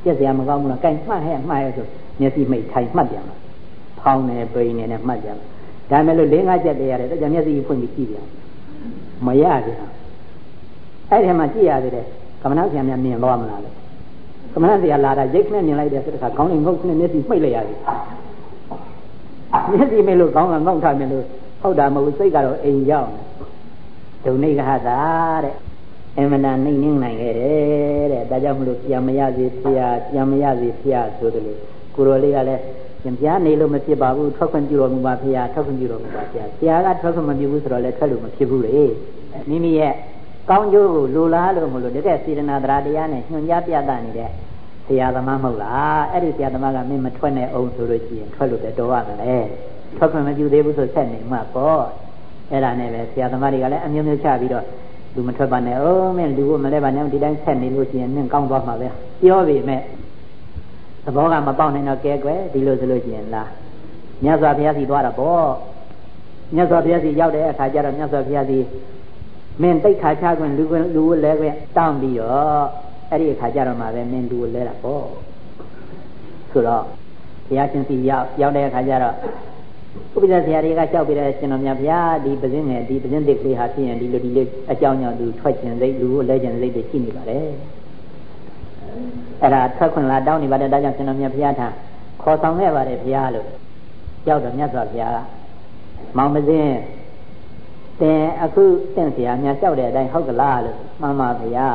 ရှက်စရာမကောင်းဘူးလားကဲမှတ်ဟဲ့မှတ်ရဲဆိုမျက်စိမိတ်ထိုင်မှတ်ပြန်လာဖောင်းနေပိန်နေနဲ့မှတ်ပြန်ဒါမဲ့လို့၄၅ချက်တည်းရတယ်တော့မျက်စိဖွင့်ပြီးကြည့်ပြန်မရပြန် အဲ့ဒီမှာကြည့်ရသေးတယ်ကမ္မနာဆရာများမြင်တော့မလားလေကမ္မနာဆရာလာတာရိတ်ခနဲ့မြင်လိုက်တဲ့ဆိုတဲ့ခါခေါင်းလေးငုတ်ခနဲ့မျက်စိမှိတ်လိုက်ရတယ်မျက်စိမိတ်လို့ခေါင်းကငုတ်ထားမြင်လို့ဟုတ်တာမဟုတ်စိတ်ကတော့အိမ်ရောက်ဒုံနေကဟတာတဲ့အမနာနှိမ့်နှင်းနိုင်ခဲ့တယ်တဲ့ဒါကြောင့်မလို့ပြန်မရစေဖျားပြန်မရစေဖျားဆိုတယ်လို့ကိုရောလေးကလည်းပြန်ပြားနေလို့မဖြစ်ပါဘူးထွက်ခွင့်ပြုတော်မူပါဖျားထွက်ခွင့်ပြုတော်မူပါဖျားဆရာကထွက်ခွင့်မပြုဘူးဆိုတော့လည်းထွက်လို့မဖြစ်ဘူးလေမိမိရဲ့ ကောင်းကျိုးကိုလိုလားလို့မလို့တကယ်စေတနာတရားတရားနဲ့ညွှန်ကြားပြသနေတဲ့ဆရာသမားမဟုတ်လားအဲ့ဒီဆရာသမားကမင်းမထွက်နဲ့အောင်ဆိုလို့ရှိရင်ထွက်လို့ပဲတော်ရမယ်လေထွက်ခွင့်မပြုသေးဘူးဆိုဆက်နေမှာပေါ့အဲ့ဒါနဲ့ပဲဆရာသမားတွေကလည်းအမျိုးမျိုးချပြီးတော့လူမထွက်ပါနဲ့အိုးမင်းလူကိုမလဲပါနဲ့ဒီတိုင်းဆက်နေလို့ရှိရင်မင်းကောင်းသွားမှာပဲပြောပေမဲ့သဘောကမပေါက်နိုင်တော့ကဲကွယ်ဒီလိုဆိုလို့ရှိရင်လားမြတ်စွာဘုရားစီသွားတာပေါ့မြတ်စွာဘုရားစီရောက်တဲ့အခါကျတော့မြတ်စွာဘုရားစီ မင်းတိတ်ခါချခွင့်လူကလူကိုလဲခွင့်တောင်းပြီးတော့အဲ့ဒီအခါကျတော့မှပဲမင်းလူကိုလဲတာပေါ့ဆိုတော့ဘုရားရှင်စီရောက်ရောက်တဲ့အခါကျတော့ဥပဒေဆရာတွေကကြောက်ပြီးတော့ကျွန်တော်များဗျာဒီပဇင်းငယ်ဒီပဇင်းတစ်ကလေးဟာဖြစ်ရင်ဒီလိုဒီလေးအကြောင်းကြောင့်သူထွက်ကျင်စိတ်လူကိုလဲကျင်စိတ်တွေရှိနေပါတယ်အဲ့ဒါထွက်ခွင့်လာတောင်းနေပါတယ်ဒါကြောင့်ကျွန်တော်များဘုရားထံခေါ်ဆောင်ခဲ့ပါတယ်ဘုရားလို့ရောက်တော့မြတ်စွာဘုရားကမောင်မစင်း တင်အခုတင့်ဆရာများကြောက်တဲ့အတိုင်းဟုတ်ကလားလို့မှန်ပါဗျာ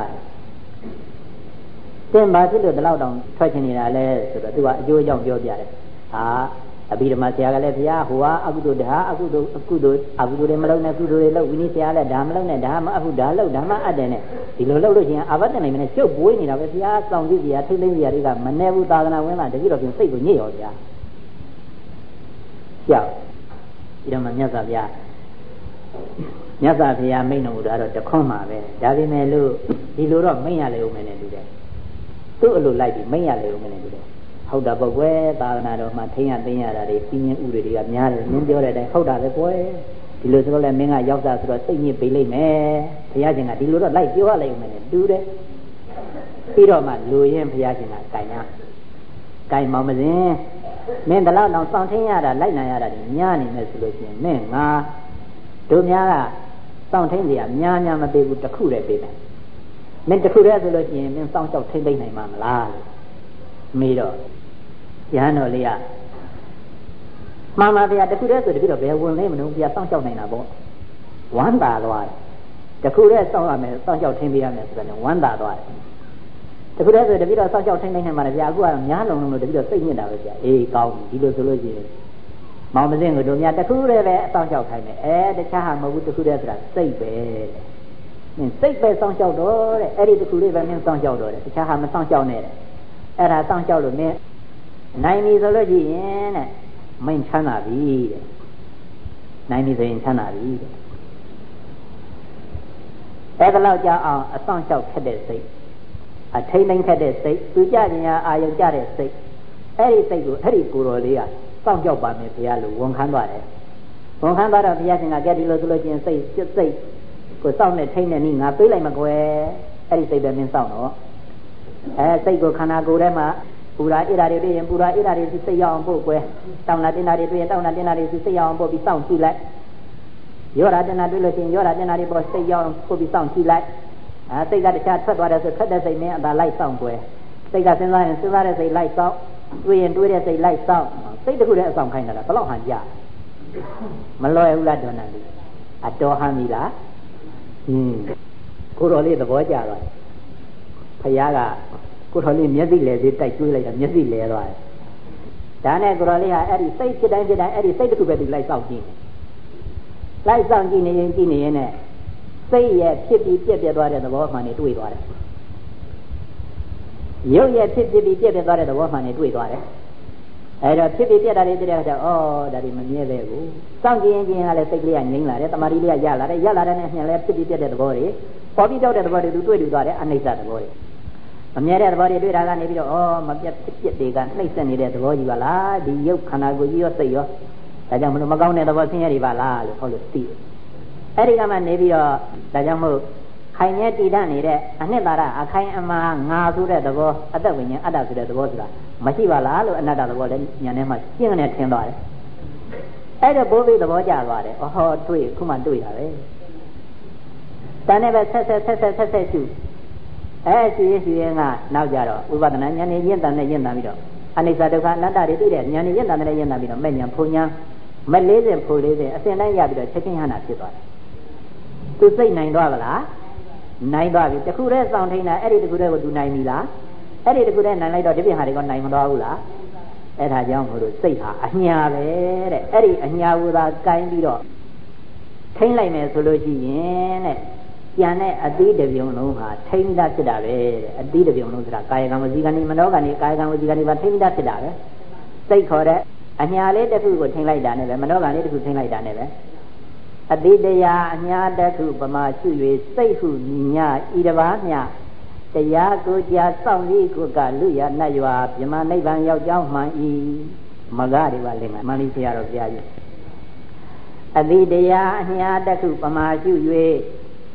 တင်ပါဖြစ်လို့ဒီလောက်တောင်ထွက်ချင်နေတာလဲဆိုတော့သူကအကျိုးအကြောင်းပြောပြတယ်ဟာအဘိဓမ္မာဆရာကလည်းဘုရားဟိုကအကုသိုလ်ဒါအကုသိုလ်အကုသိုလ်အကုသိုလ်တွေမလုပ်နဲ့ကုသိုလ်တွေလုပ်ဝိနည်းဆရာလည်းဒါမလုပ်နဲ့ဒါမအကုဒါလုပ်ဒါမအပ်တယ်နဲ့ဒီလိုလုပ်လို့ရှိရင်အာဘတ်တနိုင်မနဲ့ကျုပ်ပွေးနေတာပဲဘုရားစောင့်ကြည့်ဆရာထိတ်သိမ်းဆရာတွေကမနေဘူးသာသနာဝင်လာတတိတော်ပြင်စိတ်ကိုညစ်ရောဗျာကြောက်ဒီတော့မှမြတ်စွာဘုရား မြတ်စွာဘုရားမိန့်တော်မူတာတော့တခွန်းမှာပဲဒါပေမဲ့လို့ဒီလိုတော့မိန့်ရလေဦးမယ်နဲ့တူတယ်သူ့အလိုလိုက်ပြီးမိန့်ရလေဦးမယ်နဲ့တူတယ်ဟုတ်တာပေါ့ကွယ်သာသနာတော်မှာထိန်းရသိမ်းရတာတွေပြင်းပြင်းဥတွေတွေကများတယ်မင်းပြောတဲ့အတိုင်းဟုတ်တာပဲကွယ်ဒီလိုဆိုတော့လည်းမင်းကရောက်တာဆိုတော့စိတ်ညစ်ပေးလိုက်မယ်ဘုရားရှင်ကဒီလိုတော့လိုက်ပြောရလိုက်ဦးမယ်နဲ့တူတယ်ပြီးတော့မှလူရင်ဘုရားရှင်ကတိုင်ရတိုင်မောင်မစင်းမင်းတလောက်တော့စောင့်ထင်းရတာလိုက်နိုင်ရတာဒီများနေမယ်ဆိုလို့ရှိရင်မင်းငါ တို့များကစောင့်ထင်းစရာများများမပေးဘူးတခုတည်းပေးမယ်မင်းတခုတည်းဆိုလို့ရှိရင်မင်းစောင့်ကြောက်ထိမ့်သိမ့်နိုင်မှာမလားလို့မေးတော့ရဟန်းတော်လေးကမှန်ပါဗျာတခုတည်းဆိုတခုတော့ဘယ်ဝင်လဲမလို့ဗျာစောင့်ကြောက်နိုင်တာပေါ့ဝမ်းသာသွားတယ်တခုတည်းစောင့်ရမယ်စောင့်ကြောက်ထင်းပေးရမယ်ဆိုတော့ဝမ်းသာသွားတယ်တခုတည်းဆိုတပိတော့စောင့်ကြောက်ထင်းနိုင်မှာလေဗျာအခုကများလုံးလုံးလို့တပိတော့စိတ်ညစ်တာပဲဗျာအေးကောင်းပြီဒီလိုဆိုလို့ရှိရင် မောင်မစင်းကိုတို့များတခုတည်းပဲအဆောင်ကြောက်ခိုင်းမယ်အဲတခြားဟာမဟုတ်ဘူးတခုတည်းဆိုတာစိတ်ပဲမင်းစိတ်ပဲစောင့်ကြောက်တော့တဲ့အဲ့ဒီတခုလေးပဲမင်းစောင့်ကြောက်တော့တယ်တခြားဟာမစောင့်ကြောက်နဲ့တဲ့အဲ့ဒါစောင့်ကြောက်လို့မင်းနိုင်ပြီဆိုလို့ရှိရင်တဲ့မိန်ချမ်းသာပြီတဲ့နိုင်ပြီဆိုရင်ချမ်းသာပြီတဲ့အဲ့ဒါလောက်ကြအောင်အဆောင်လျှောက်ခက်တဲ့စိတ်အထိမ့်နိုင်ခက်တဲ့စိတ်သူကြခြင်းအာယုံကြတဲ့စိတ်အဲ့ဒီစိတ်ကိုအဲ့ဒီကိုယ်တော်လေးက စောင့်ကြောက်ပါမယ်ဘုရားလို့ဝန်ခံသွားတယ်ဝန်ခံသွားတော့ဘုရားရှင်ကကဲဒီလိုဆိုလို့ချင်းစိတ်စိတ်ကိုစောင့်နေထိမ့်နေနိငါပေးလိုက်မကွယ်အဲ့ဒီစိတ်ပဲမင်းစောင့်တော့အဲစိတ်ကိုခန္ဓာကိုယ်ထဲမှာပူရာဣရာတွေတွေ့ရင်ပူရာဣရာတွေစိတ်ရအောင်ပို့ကွယ်တောင်းတာတင်တာတွေတွေ့ရင်တောင်းတာတင်တာတွေစိတ်ရအောင်ပို့ပြီးစောင့်ကြည့်လိုက်ရောတာတင်တာတွေ့လို့ရှိရင်ရောတာတင်တာတွေပေါ်စိတ်ရအောင်ပို့ပြီးစောင့်ကြည့်လိုက်အဲစိတ်ကတခြားထွက်သွားတယ်ဆိုထွက်တဲ့စိတ်နဲ့အသာလိုက်စောင့်ကွယ်စိတ်ကစဉ်းစားရင်စဉ်းစားတဲ့စိတ်လိုက်စောင့်တွေးရင်တွေးတဲ့စိတ်လိုက်စောင့် စိတ်တခုတည်းအဆောင်ခိုင်းတာဘယ်လောက်ဟန်ကြမလွယ်ဘူးလားဒေါနန်လေးအတော်ဟန်ပြီလားဟင်းကိုတော်လေးသဘောကျသွားဖခင်ကကိုတော်လေးမျက်စိလဲသေးတိုက်ကျွေးလိုက်တာမျက်စိလဲသွားတယ်ဒါနဲ့ကိုတော်လေးဟာအဲ့ဒီစိတ်ဖြစ်တိုင်းဖြစ်တိုင်းအဲ့ဒီစိတ်တစ်ခုပဲဒီလိုက်စောင့်ကြည့်လိုက်စောင့်ကြည့်နေရင်ကြည့်နေရင်နဲ့စိတ်ရဲ့ဖြစ်ပြီးပြက်ပြက်သွားတဲ့သဘောမှန်နေတွေ့သွားတယ်ရုပ်ရဲ့ဖြစ်ဖြစ်ပြီးပြက်ပြက်သွားတဲ့သဘောမှန်နေတွေ့သွားတယ် အဲ့တော့ဖြစ်ဖြစ်ပြက်တာတွေတည်းကဩဒါတွေမမြဲသေးဘူးစောင့်ကြည့်ရင်ကြည့်ရင်ကလည်းစိတ်ကလေးကငြိမ့်လာတယ်တမာတိလေးကရလာတယ်ရလာတဲ့နဲ့ညလည်းဖြစ်ဖြစ်ပြက်တဲ့သဘောတွေပေါ်ပြီးကြောက်တဲ့သဘောတွေသူတွေ့တွေ့သွားတယ်အနိစ္စသဘောတွေမမြဲတဲ့သဘောတွေတွေ့တာကနေပြီးတော့ဩမပြတ်ဖြစ်ဖြစ်တွေကနှိမ့်ဆက်နေတဲ့သဘောကြီးပါလားဒီရုပ်ခန္ဓာကိုယ်ကြီးရောစိတ်ရောဒါကြောင့်မလို့မကောင်းတဲ့သဘောဆင်းရဲတွေပါလားလို့ဟောလို့သိတယ်အဲ့ဒီကမှနေပြီးတော့ဒါကြောင့်မို့ ခိုင်မြဲတည်တတ်နေတဲ့အနှစ်သာရအခိုင်အမာငါဆိုတဲ့သဘောအတ္တဝိညာဉ်အတ္တဆိုတဲ့သဘောဆိုတာမရှိပါလားလို့အနတ္တသဘောလည်းညာထဲမှာရှင်းနေထင်သွားတယ်အဲ့ဒါဘိုးဘိသဘောကျသွားတယ်အော်တွေ့ခုမှတွေ့ရပဲတန်နဲ့ပဲဆက်ဆက်ဆက်ဆက်ဆက်ဆက်ရှုအဲရှိရင်ရှိရင်ကနောက်ကြတော့ဝိပဿနာဉာဏ်နဲ့ရင့်တန်နဲ့ရင့်တန်ပြီးတော့အနိစ္စဒုက္ခအနတ္တတွေသိတဲ့ဉာဏ်နဲ့ရင့်တန်နဲ့ရင့်တန်ပြီးတော့မဲ့ဉာဏ်ဖုံဉာဏ်မ40ဖို့40အစဉ်တိုင်းရပြီးတော့ချက်ချင်းဟနာဖြစ်သွားတယ်သူစိတ်နိုင်သွားပါလား နိုင်သွားပြီတခုတည်းစောင့်ထိန်တာအဲ့ဒီတခုတည်းကိုသူနိုင်ပြီလားအဲ့ဒီတခုတည်းနိုင်လိုက်တော့ဒီပြဟာတွေကနိုင်မသွားဘူးလားအဲ့ဒါကြောင့်ဘုလို့စိတ်ဟာအညာပဲတဲ့အဲ့ဒီအညာဝသာကိုင်းပြီးတော့ထိမ့်လိုက်မယ်ဆိုလို့ရှိရင်တဲ့ကျန်တဲ့အသီးတစ်ပြုံလုံးဟာထိမ့်တာဖြစ်တာပဲတဲ့အသီးတစ်ပြုံလုံးဆိုတာကာယကံဝစီကံနေမနောကံနေကာယကံဝစီကံနေပါထိမ့်တာဖြစ်တာပဲစိတ်ခေါ်တဲ့အညာလေးတစ်ခုကိုထိမ့်လိုက်တာနဲ့ပဲမနောကံလေးတစ်ခုထိမ့်လိုက်တာနဲ့ပဲ အတိတရားအညာတခုပမာရှု၍စိတ်ဟုညာဤတပါးမြတရားကိုကြာစောင့်ပြီးကိုကလူရနတ်ရွာပြမနိဗ္ဗာန်ရောက်ကြောင်းမှန်ဤမဂတွေပါလိမ့်မယ်မန္လိဆရာတော်ဘုရားကြီးအတိတရားအညာတခုပမာရှု၍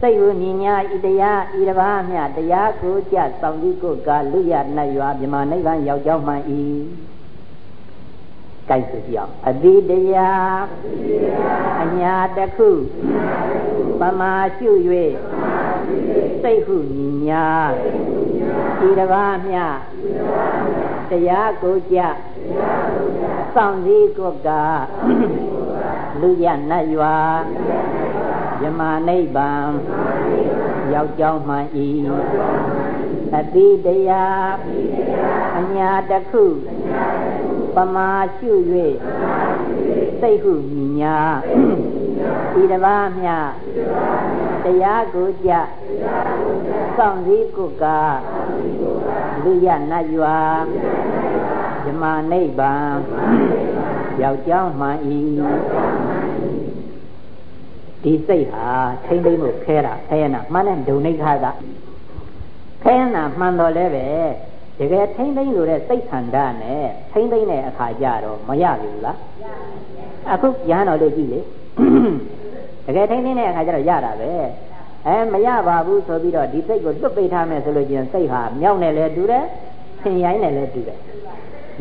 စိတ်ဟုညာဤတရားဤတပါးမြတရားကိုကြာစောင့်ပြီးကိုကလူရနတ်ရွာပြမနိဗ္ဗာန်ရောက်ကြောင်းမှန်ဤ ကြိုက်ဆိုကြအောင်အတိတရားအညာတခုပမာရှု၍စိတ်ဟုညာဒီတပါးမြတရားကိုကြစောင့်စည်းကိုကလူရနတ်ရွာယမနိဗ္ဗာန်ရောက်ကြောင်းမှန်ဤအတိတရားအညာတခု ပမာရှု၍စိတ်ဟုညာဤတပါးမြတရားကိုကြစောင့်စည်းကိုကလူရနတ်ရွာဇမနိဗ္ဗာန်ရောက်ကြောင်းမှန်ဤဒီစိတ်ဟာထိမ့်သိမ့်မှုခဲတာအဲရနာမှန်တဲ့ဒုံနိခါကခဲနာမှန်တော်လဲပဲ တကယ်ထိမ့်သိမ့်လို့တဲ့စိတ်ဆန္ဒနဲ့ထိမ့်သိမ့်တဲ့အခါကျတော့မရဘူးလားအခုရဟန်းတော်လေးကြည့်လေတကယ်ထိမ့်သိမ့်တဲ့အခါကျတော့ရတာပဲအဲမရပါဘူးဆိုပြီးတော့ဒီစိတ်ကိုလွတ်ပိတ်ထားမယ်ဆိုလို့ချင်းစိတ်ဟာမြောက်နဲ့လည်းတူတယ်ဆင်ရိုင်းနဲ့လည်းတူတယ်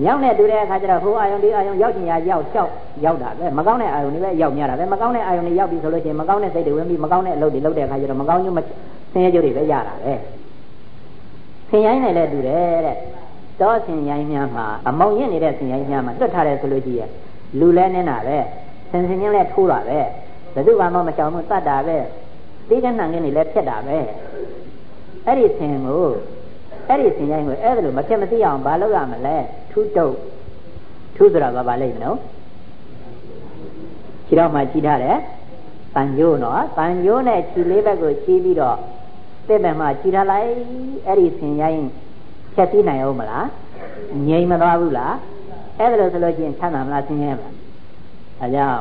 မြောက်နဲ့တူတဲ့အခါကျတော့ဟိုအာယုံဒီအာယုံရောက်ချင်ရရောက်လျှောက်ရောက်တာပဲမကောင်းတဲ့အာယုံတွေပဲရောက်များတာပဲမကောင်းတဲ့အာယုံတွေရောက်ပြီဆိုလို့ချင်းမကောင်းတဲ့စိတ်တွေဝင်ပြီးမကောင်းတဲ့အလုပ်တွေလုပ်တဲ့အခါကျတော့မကောင်းကျိုးဆင်းရဲကျိုးတွေပဲရတာပဲ ဆင်ရိုင်းနဲ့လည်းတူတယ်တဲ့တောဆင်ရိုင်းများမှာအမောင်ရင့်နေတဲ့ဆင်ရိုင်းများမှာတွတ်ထားတယ်ဆိုလို့ကြည့်ရလူလဲနေတာပဲဆင်ဆင်ချင်းလဲထိုးတာပဲဘယ်သူမှမရှောင်ဘူးတတ်တာပဲသေးကနှံငင်းနေလဲဖြတ်တာပဲအဲ့ဒီဆင်ကိုအဲ့ဒီဆင်ရိုင်းကိုအဲ့ဒါလိုမဖြစ်မသိအောင်ဘာလုပ်ရမလဲထူးတုပ်ထူးဆိုတာဘာပါလိမ့်မလို့ခြေတော့မှကြည့်ထားတယ်တန်ကြိုးနော်တန်ကြိုးနဲ့ခြေလေးဘက်ကိုခြေပြီးတော့ တဲ့ဘက်မှာခြေထားလိုက်အဲ့ဒီဆင်ရိုင်းဖြတ်ပြီးနိုင်အောင်မလားငြိမ်မသွားဘူးလားအဲ့ဒါလို့ဆိုလို့ချင်းချမ်းသာမလားဆင်းရဲမလားအဲကြောင့်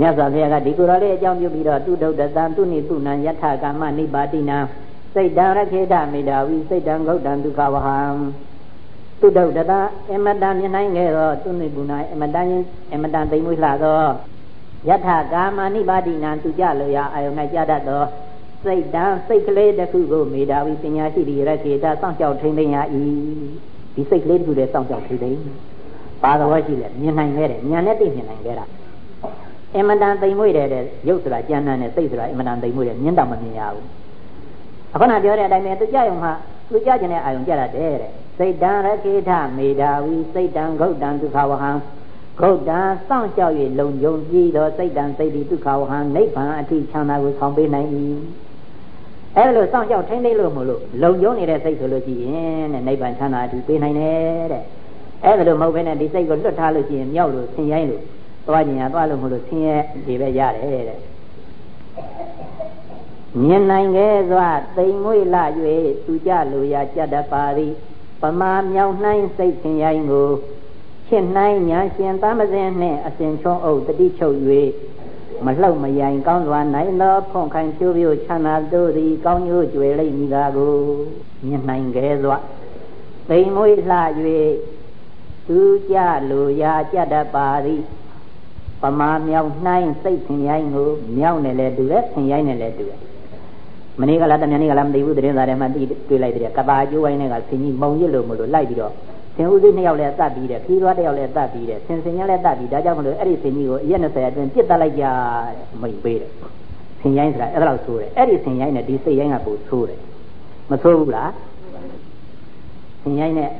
မြတ်စွာဘုရားကဒီကိုယ်တော်လေးအကြောင်းပြုပြီးတော့သူဒုဒ္ဒတံသူနိသူနံယထာကမ္မနိပါတိနံစိတ်တံရခေတမေတာဝိစိတ်တံဂௌတံဒုက္ခဝဟံသူဒုဒ္ဒတအမတံမြင်နိုင်ခဲ့တော့သူနိပုဏ္ဏအမတံအမတံသိမ့်မွေးလှသောယထာကာမနိပါတိနံသူကြလို့ရအာယုန်၌ကြတတ်သော စိတ်တံစိတ်ကလေးတစ်ခုကိုမေတာဝိပညာရှိဒီရခေတစောင့်ကြောက်ထိမ့်သိမ်းရ၏ဒီစိတ်ကလေးတစ်ခုတည်းစောင့်ကြောက်ထိမ့်သိမ်းပါတော်ရှိလဲမြင်နိုင်ခဲ့တယ်ဉာဏ်နဲ့သိမြင်နိုင်ခဲ့တာအင်မတန်သိမ်မွေ့တဲ့ရုပ်ဆိုတာကြမ်းတမ်းတဲ့စိတ်ဆိုတာအင်မတန်သိမ်မွေ့တဲ့မြင်တော့မမြင်ရဘူးအခုနပြောတဲ့အတိုင်းပဲသူကြရုံမှာသူကြကျင်တဲ့အာယုံကြတာတဲ့တဲ့စိတ်တံရခေထမေတာဝီစိတ်တံဂௌတံဒုက္ခဝဟံဂௌတံစောင့်ကြောက်၍လုံခြုံပြီးတော့စိတ်တံစိတ်ဒီဒုက္ခဝဟံနိဗ္ဗာန်အထိချမ်းသာကိုဆောင်ပေးနိုင်၏ အဲ့လိုစောင့်ကြောက်ထိမ့်သိလို့မလို့လုံခြုံနေတဲ့စိတ်ဆိုလို့ရှိရင်တဲ့နိဗ္ဗာန်ချမ်းသာအထိပေးနိုင်တယ်တဲ့အဲ့ဒါလိုမဟုတ်ဘဲနဲ့ဒီစိတ်ကိုလွတ်ထားလို့ရှိရင်မြောက်လို့ဆင်ရိုင်းလို့သွားကျင်ရသွားလို့မလို့ဆင်းရဲဒီပဲရတယ်တဲ့မြင်နိုင်ခဲ့စွာတိမ်မွေ့လာ၍သူကြလိုရာကြတတ်ပါသည်ပမာမြောက်နှိုင်းစိတ်ခင်ရိုင်းကိုချစ်နှိုင်းညာရှင်သားမစင်းနှင့်အစဉ်ချုံအုပ်တတိချုပ်၍ မလှုပ်မယိုင်ကောင်းစွာနိုင်သောဖွန်ခိုင်ဖြိုးဖြိုးချမ်းသာတို့သည်ကောင်းကျိုးကြွယ်လိမ့်မည်သာကိုမြင်နိုင်ခဲ့စွာသိမ်မွေးလှ၍သူကြလိုရာကြတတ်ပါသည်ပမာမြောက်နှိုင်းစိတ်ခင်ရိုင်းကိုမြောက်နဲ့လဲတူတယ်ခင်ရိုင်းနဲ့လဲတူတယ်မနေ့ကလားတမန်နေ့ကလားမသိဘူးသတင်းစာထဲမှာတွေ့လိုက်တယ်ကဘာကျိုးဝိုင်းနဲ့ကဆင်ကြီးမုံရစ်လို့မလို့လိုက်ပြီးတော့ ဆင်ဦးသေးနှစ်ယောက်လည်းတတ်ပြီးတယ်ခီးသွားတစ်ယောက်လည်းတတ်ပြီးတယ်ဆင်စင်ရလည်းတတ်ပြီးဒါကြောင့်မလို့အဲ့ဒီဆင်ကြီးကိုအရက်20အတွင်းပြစ်တက်လိုက်ကြမိတ်ပေးတယ်ဆင်ရိုင်းဆိုတာအဲ့ဒါလောက်ဆိုးတယ်အဲ့ဒီဆင်ရိုင်းနဲ့ဒီစိတ်ရိုင်းကပိုဆိုးတယ်မဆိုးဘူးလားဆင်ရိုင်းနဲ့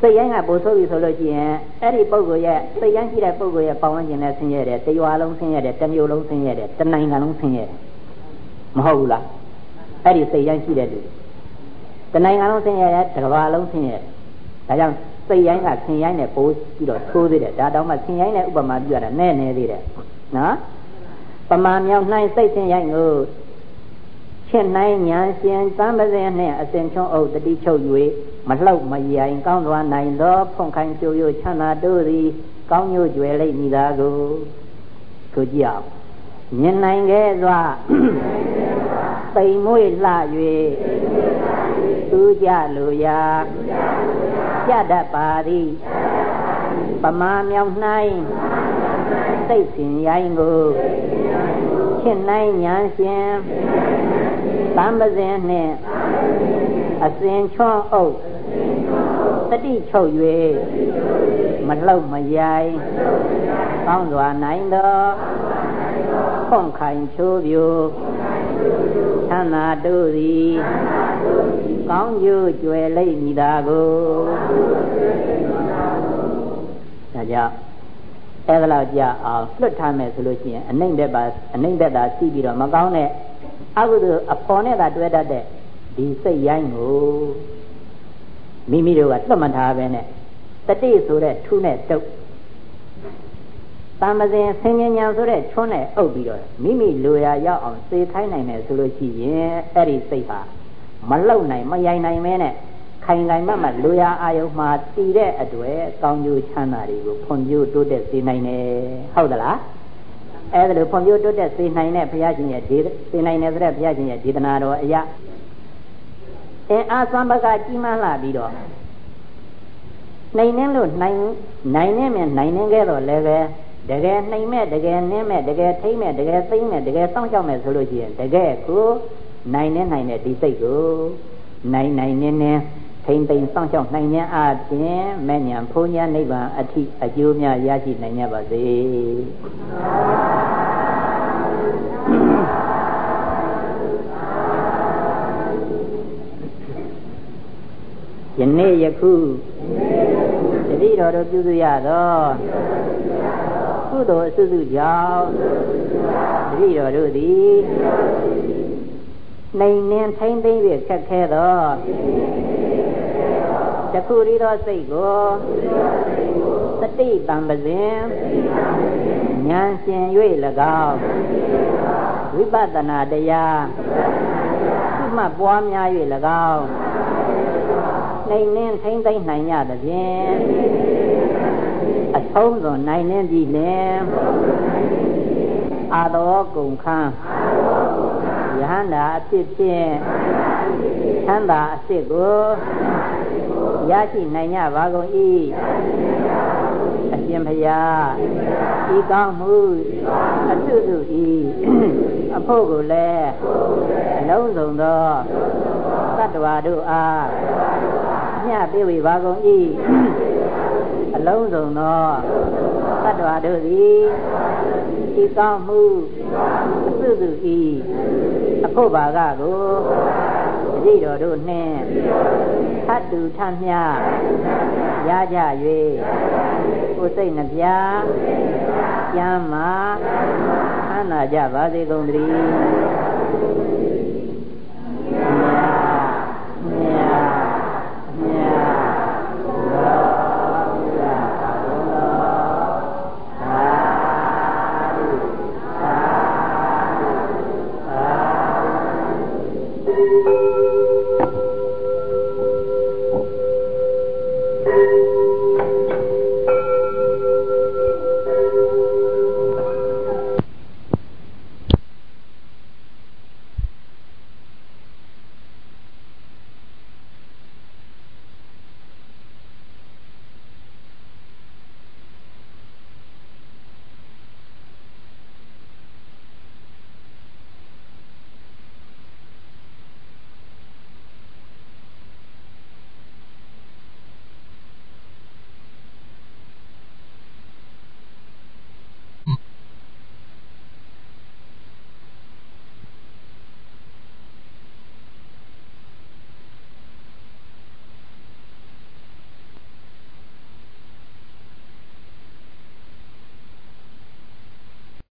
စိတ်ရိုင်းကပိုဆိုးပြီဆိုလို့ရှိရင်အဲ့ဒီပုံကိုရဲ့စိတ်ရိုင်းရှိတဲ့ပုံကိုရဲ့ပေါင်းဝန်းကျင်နဲ့ဆင်းရဲတယ်တရွာလုံးဆင်းရဲတယ်တမျိုးလုံးဆင်းရဲတယ်တနိုင်ငံလုံးဆင်းရဲတယ်မဟုတ်ဘူးလားအဲ့ဒီစိတ်ရိုင်းရှိတဲ့လူတနိုင်ငံလုံးဆင်းရဲတယ်တစ်ကမ္ဘာလုံးဆင်းရဲတယ် ဒါကြောင့်စိတ်ရိုင်းကဆင်ရိုင်းနဲ့ပိုးပြီးတော့သိုးသေးတယ်ဒါတောင်မှဆင်ရိုင်းနဲ့ဥပမာပြရတာနဲ့နေသေးတယ်နော်ပမာမြောက်နှိုင်းစိတ်ဆင်ရိုင်းကိုချစ်နိုင်ညာရှင်သံပဇင်းနှင့်အစဉ်ချုံအုပ်တတိချုပ်၍မလှုပ်မယိုင်ကောင်းသွားနိုင်သောဖွန်ခိုင်ကြိုးရချမ်းသာတို့သည် ကောင်းညို့ကြွယ်လိမ့်မည်သာကိုဆိုကြည့်အောင် မြင်နိုင်ခဲ့စွာသိမ်မွေ့လှ၍သူကြလိုရာကြတတ်ပါသည်ပမာမြောင်၌စိတ်စဉ်ရိုင်းကိုချစ်နိုင်ညာရှင်တံပဇင်နှင့်အစဉ်ချွန်းအုပ် တတိချုပ်၍မလှုပ်မယိုင်ကောင်းစွာနိုင်သောဖွန်ခိုင်ချိုးပြိုသန္တာတို့သည်ကောင်းကျိုးကြွယ်လိမ့်မည်သာကိုဒါကြောင့်အဲ့ဒါလောက်ကြအောင်လွတ်ထားမယ်ဆိုလို့ရှိရင်အနှိမ့်သက်ပါအနှိမ့်သက်တာစီးပြီးတော့မကောင်းတဲ့အကုသိုလ်အပေါ်နဲ့သာတွဲတတ်တဲ့ဒီစိတ်ရိုင်းကို မိမိတို့ကလွတ်မထားပဲနဲ့တတိဆိုတဲ့ထူးနဲ့တုပ်တမ္ပဇင်ဆင်ញဉဏ်ဆိုတဲ့ချွန်းနဲ့အုပ်ပြီးတော့မိမိလိုရာရောက်အောင်စေခိုင်းနိုင်တယ်ဆိုလို့ရှိရင်အဲ့ဒီစိတ်ဟာမလုံနိုင်မယိုင်နိုင်မဲနဲ့ခိုင်ခိုင်မမလိုရာအာယုမှာတည်တဲ့အတွေ့ကောင်းကျိုးချမ်းသာတွေကိုဖွံ့ဖြိုးတိုးတက်စေနိုင်တယ်ဟုတ်သလားအဲ့ဒါလိုဖွံ့ဖြိုးတိုးတက်စေနိုင်တဲ့ဘုရားရှင်ရဲ့ဒေစေနိုင်တယ်ဆိုတဲ့ဘုရားရှင်ရဲ့ဒေသနာတော်အရာ အင်အားစွမ်းပကကြီးမားလာပြီးတော့နိုင်နေလို့နိုင်နိုင်နေမြနိုင်နေခဲ့တော့လည်းပဲတကယ်နှိမ်မဲ့တကယ်နင်းမဲ့တကယ်ထိမ့်မဲ့တကယ်သိမ့်မဲ့တကယ်စောင့်ရှောက်မဲ့ဆိုလို့ရှိရင်တကယ်ကိုနိုင်နေနိုင်တဲ့ဒီစိတ်ကိုနိုင်နိုင်နေနေထိမ့်သိမ့်စောင့်ရှောက်နိုင်ခြင်းအပြင်မဲ့ညာဖုံးညာနိဗ္ဗာန်အထိအကျိုးများရရှိနိုင်ကြပါစေ ယနေ့ယခုတတိတော်တို့ပြုစုရသောကုသိုလ်အစုစုကြောင့်တတိတော်တို့သည်နှိမ်နှင်းထိမ့်သိမ့်ပြီးခက်ခဲသောတခုရီသောစိတ်ကိုတတိတံပဇင်ဉာဏ်ရှင်၍၎င်းဝိပဿနာတရားသုမှတ်ပွားများ၍၎င်း နှိမ်နှင်းထိမ့်သိမ့်နိုင်ကြသဖြင့်အဆုံးစွန်နိုင်နှင်းပြီလင်အာတော်ကုန်ခန်းယဟန္တာအဖြစ်ဖြင့်သံသာအစ်ကိုရရှိနိုင်ကြပါကုန်၏အရှင်ဖျားဤကောင်းမှုအတုစုဤအဖို့ကိုလည်းအလုံးစုံသောတတ္တဝါတို့အား မျှပေးဝေပါကုန်၏အလုံးစုံသောတတ္တဝါတို့သည်ဤကောင်းမှုအတုစုဤအဖို့ပါကကိုတတိတော်တို့နှင့်သတ္တုထမျှရကြ၍ကိုယ်စိတ်နှပြကျမ်းမာသမ်းသာကြပါစေကုန်သတည်း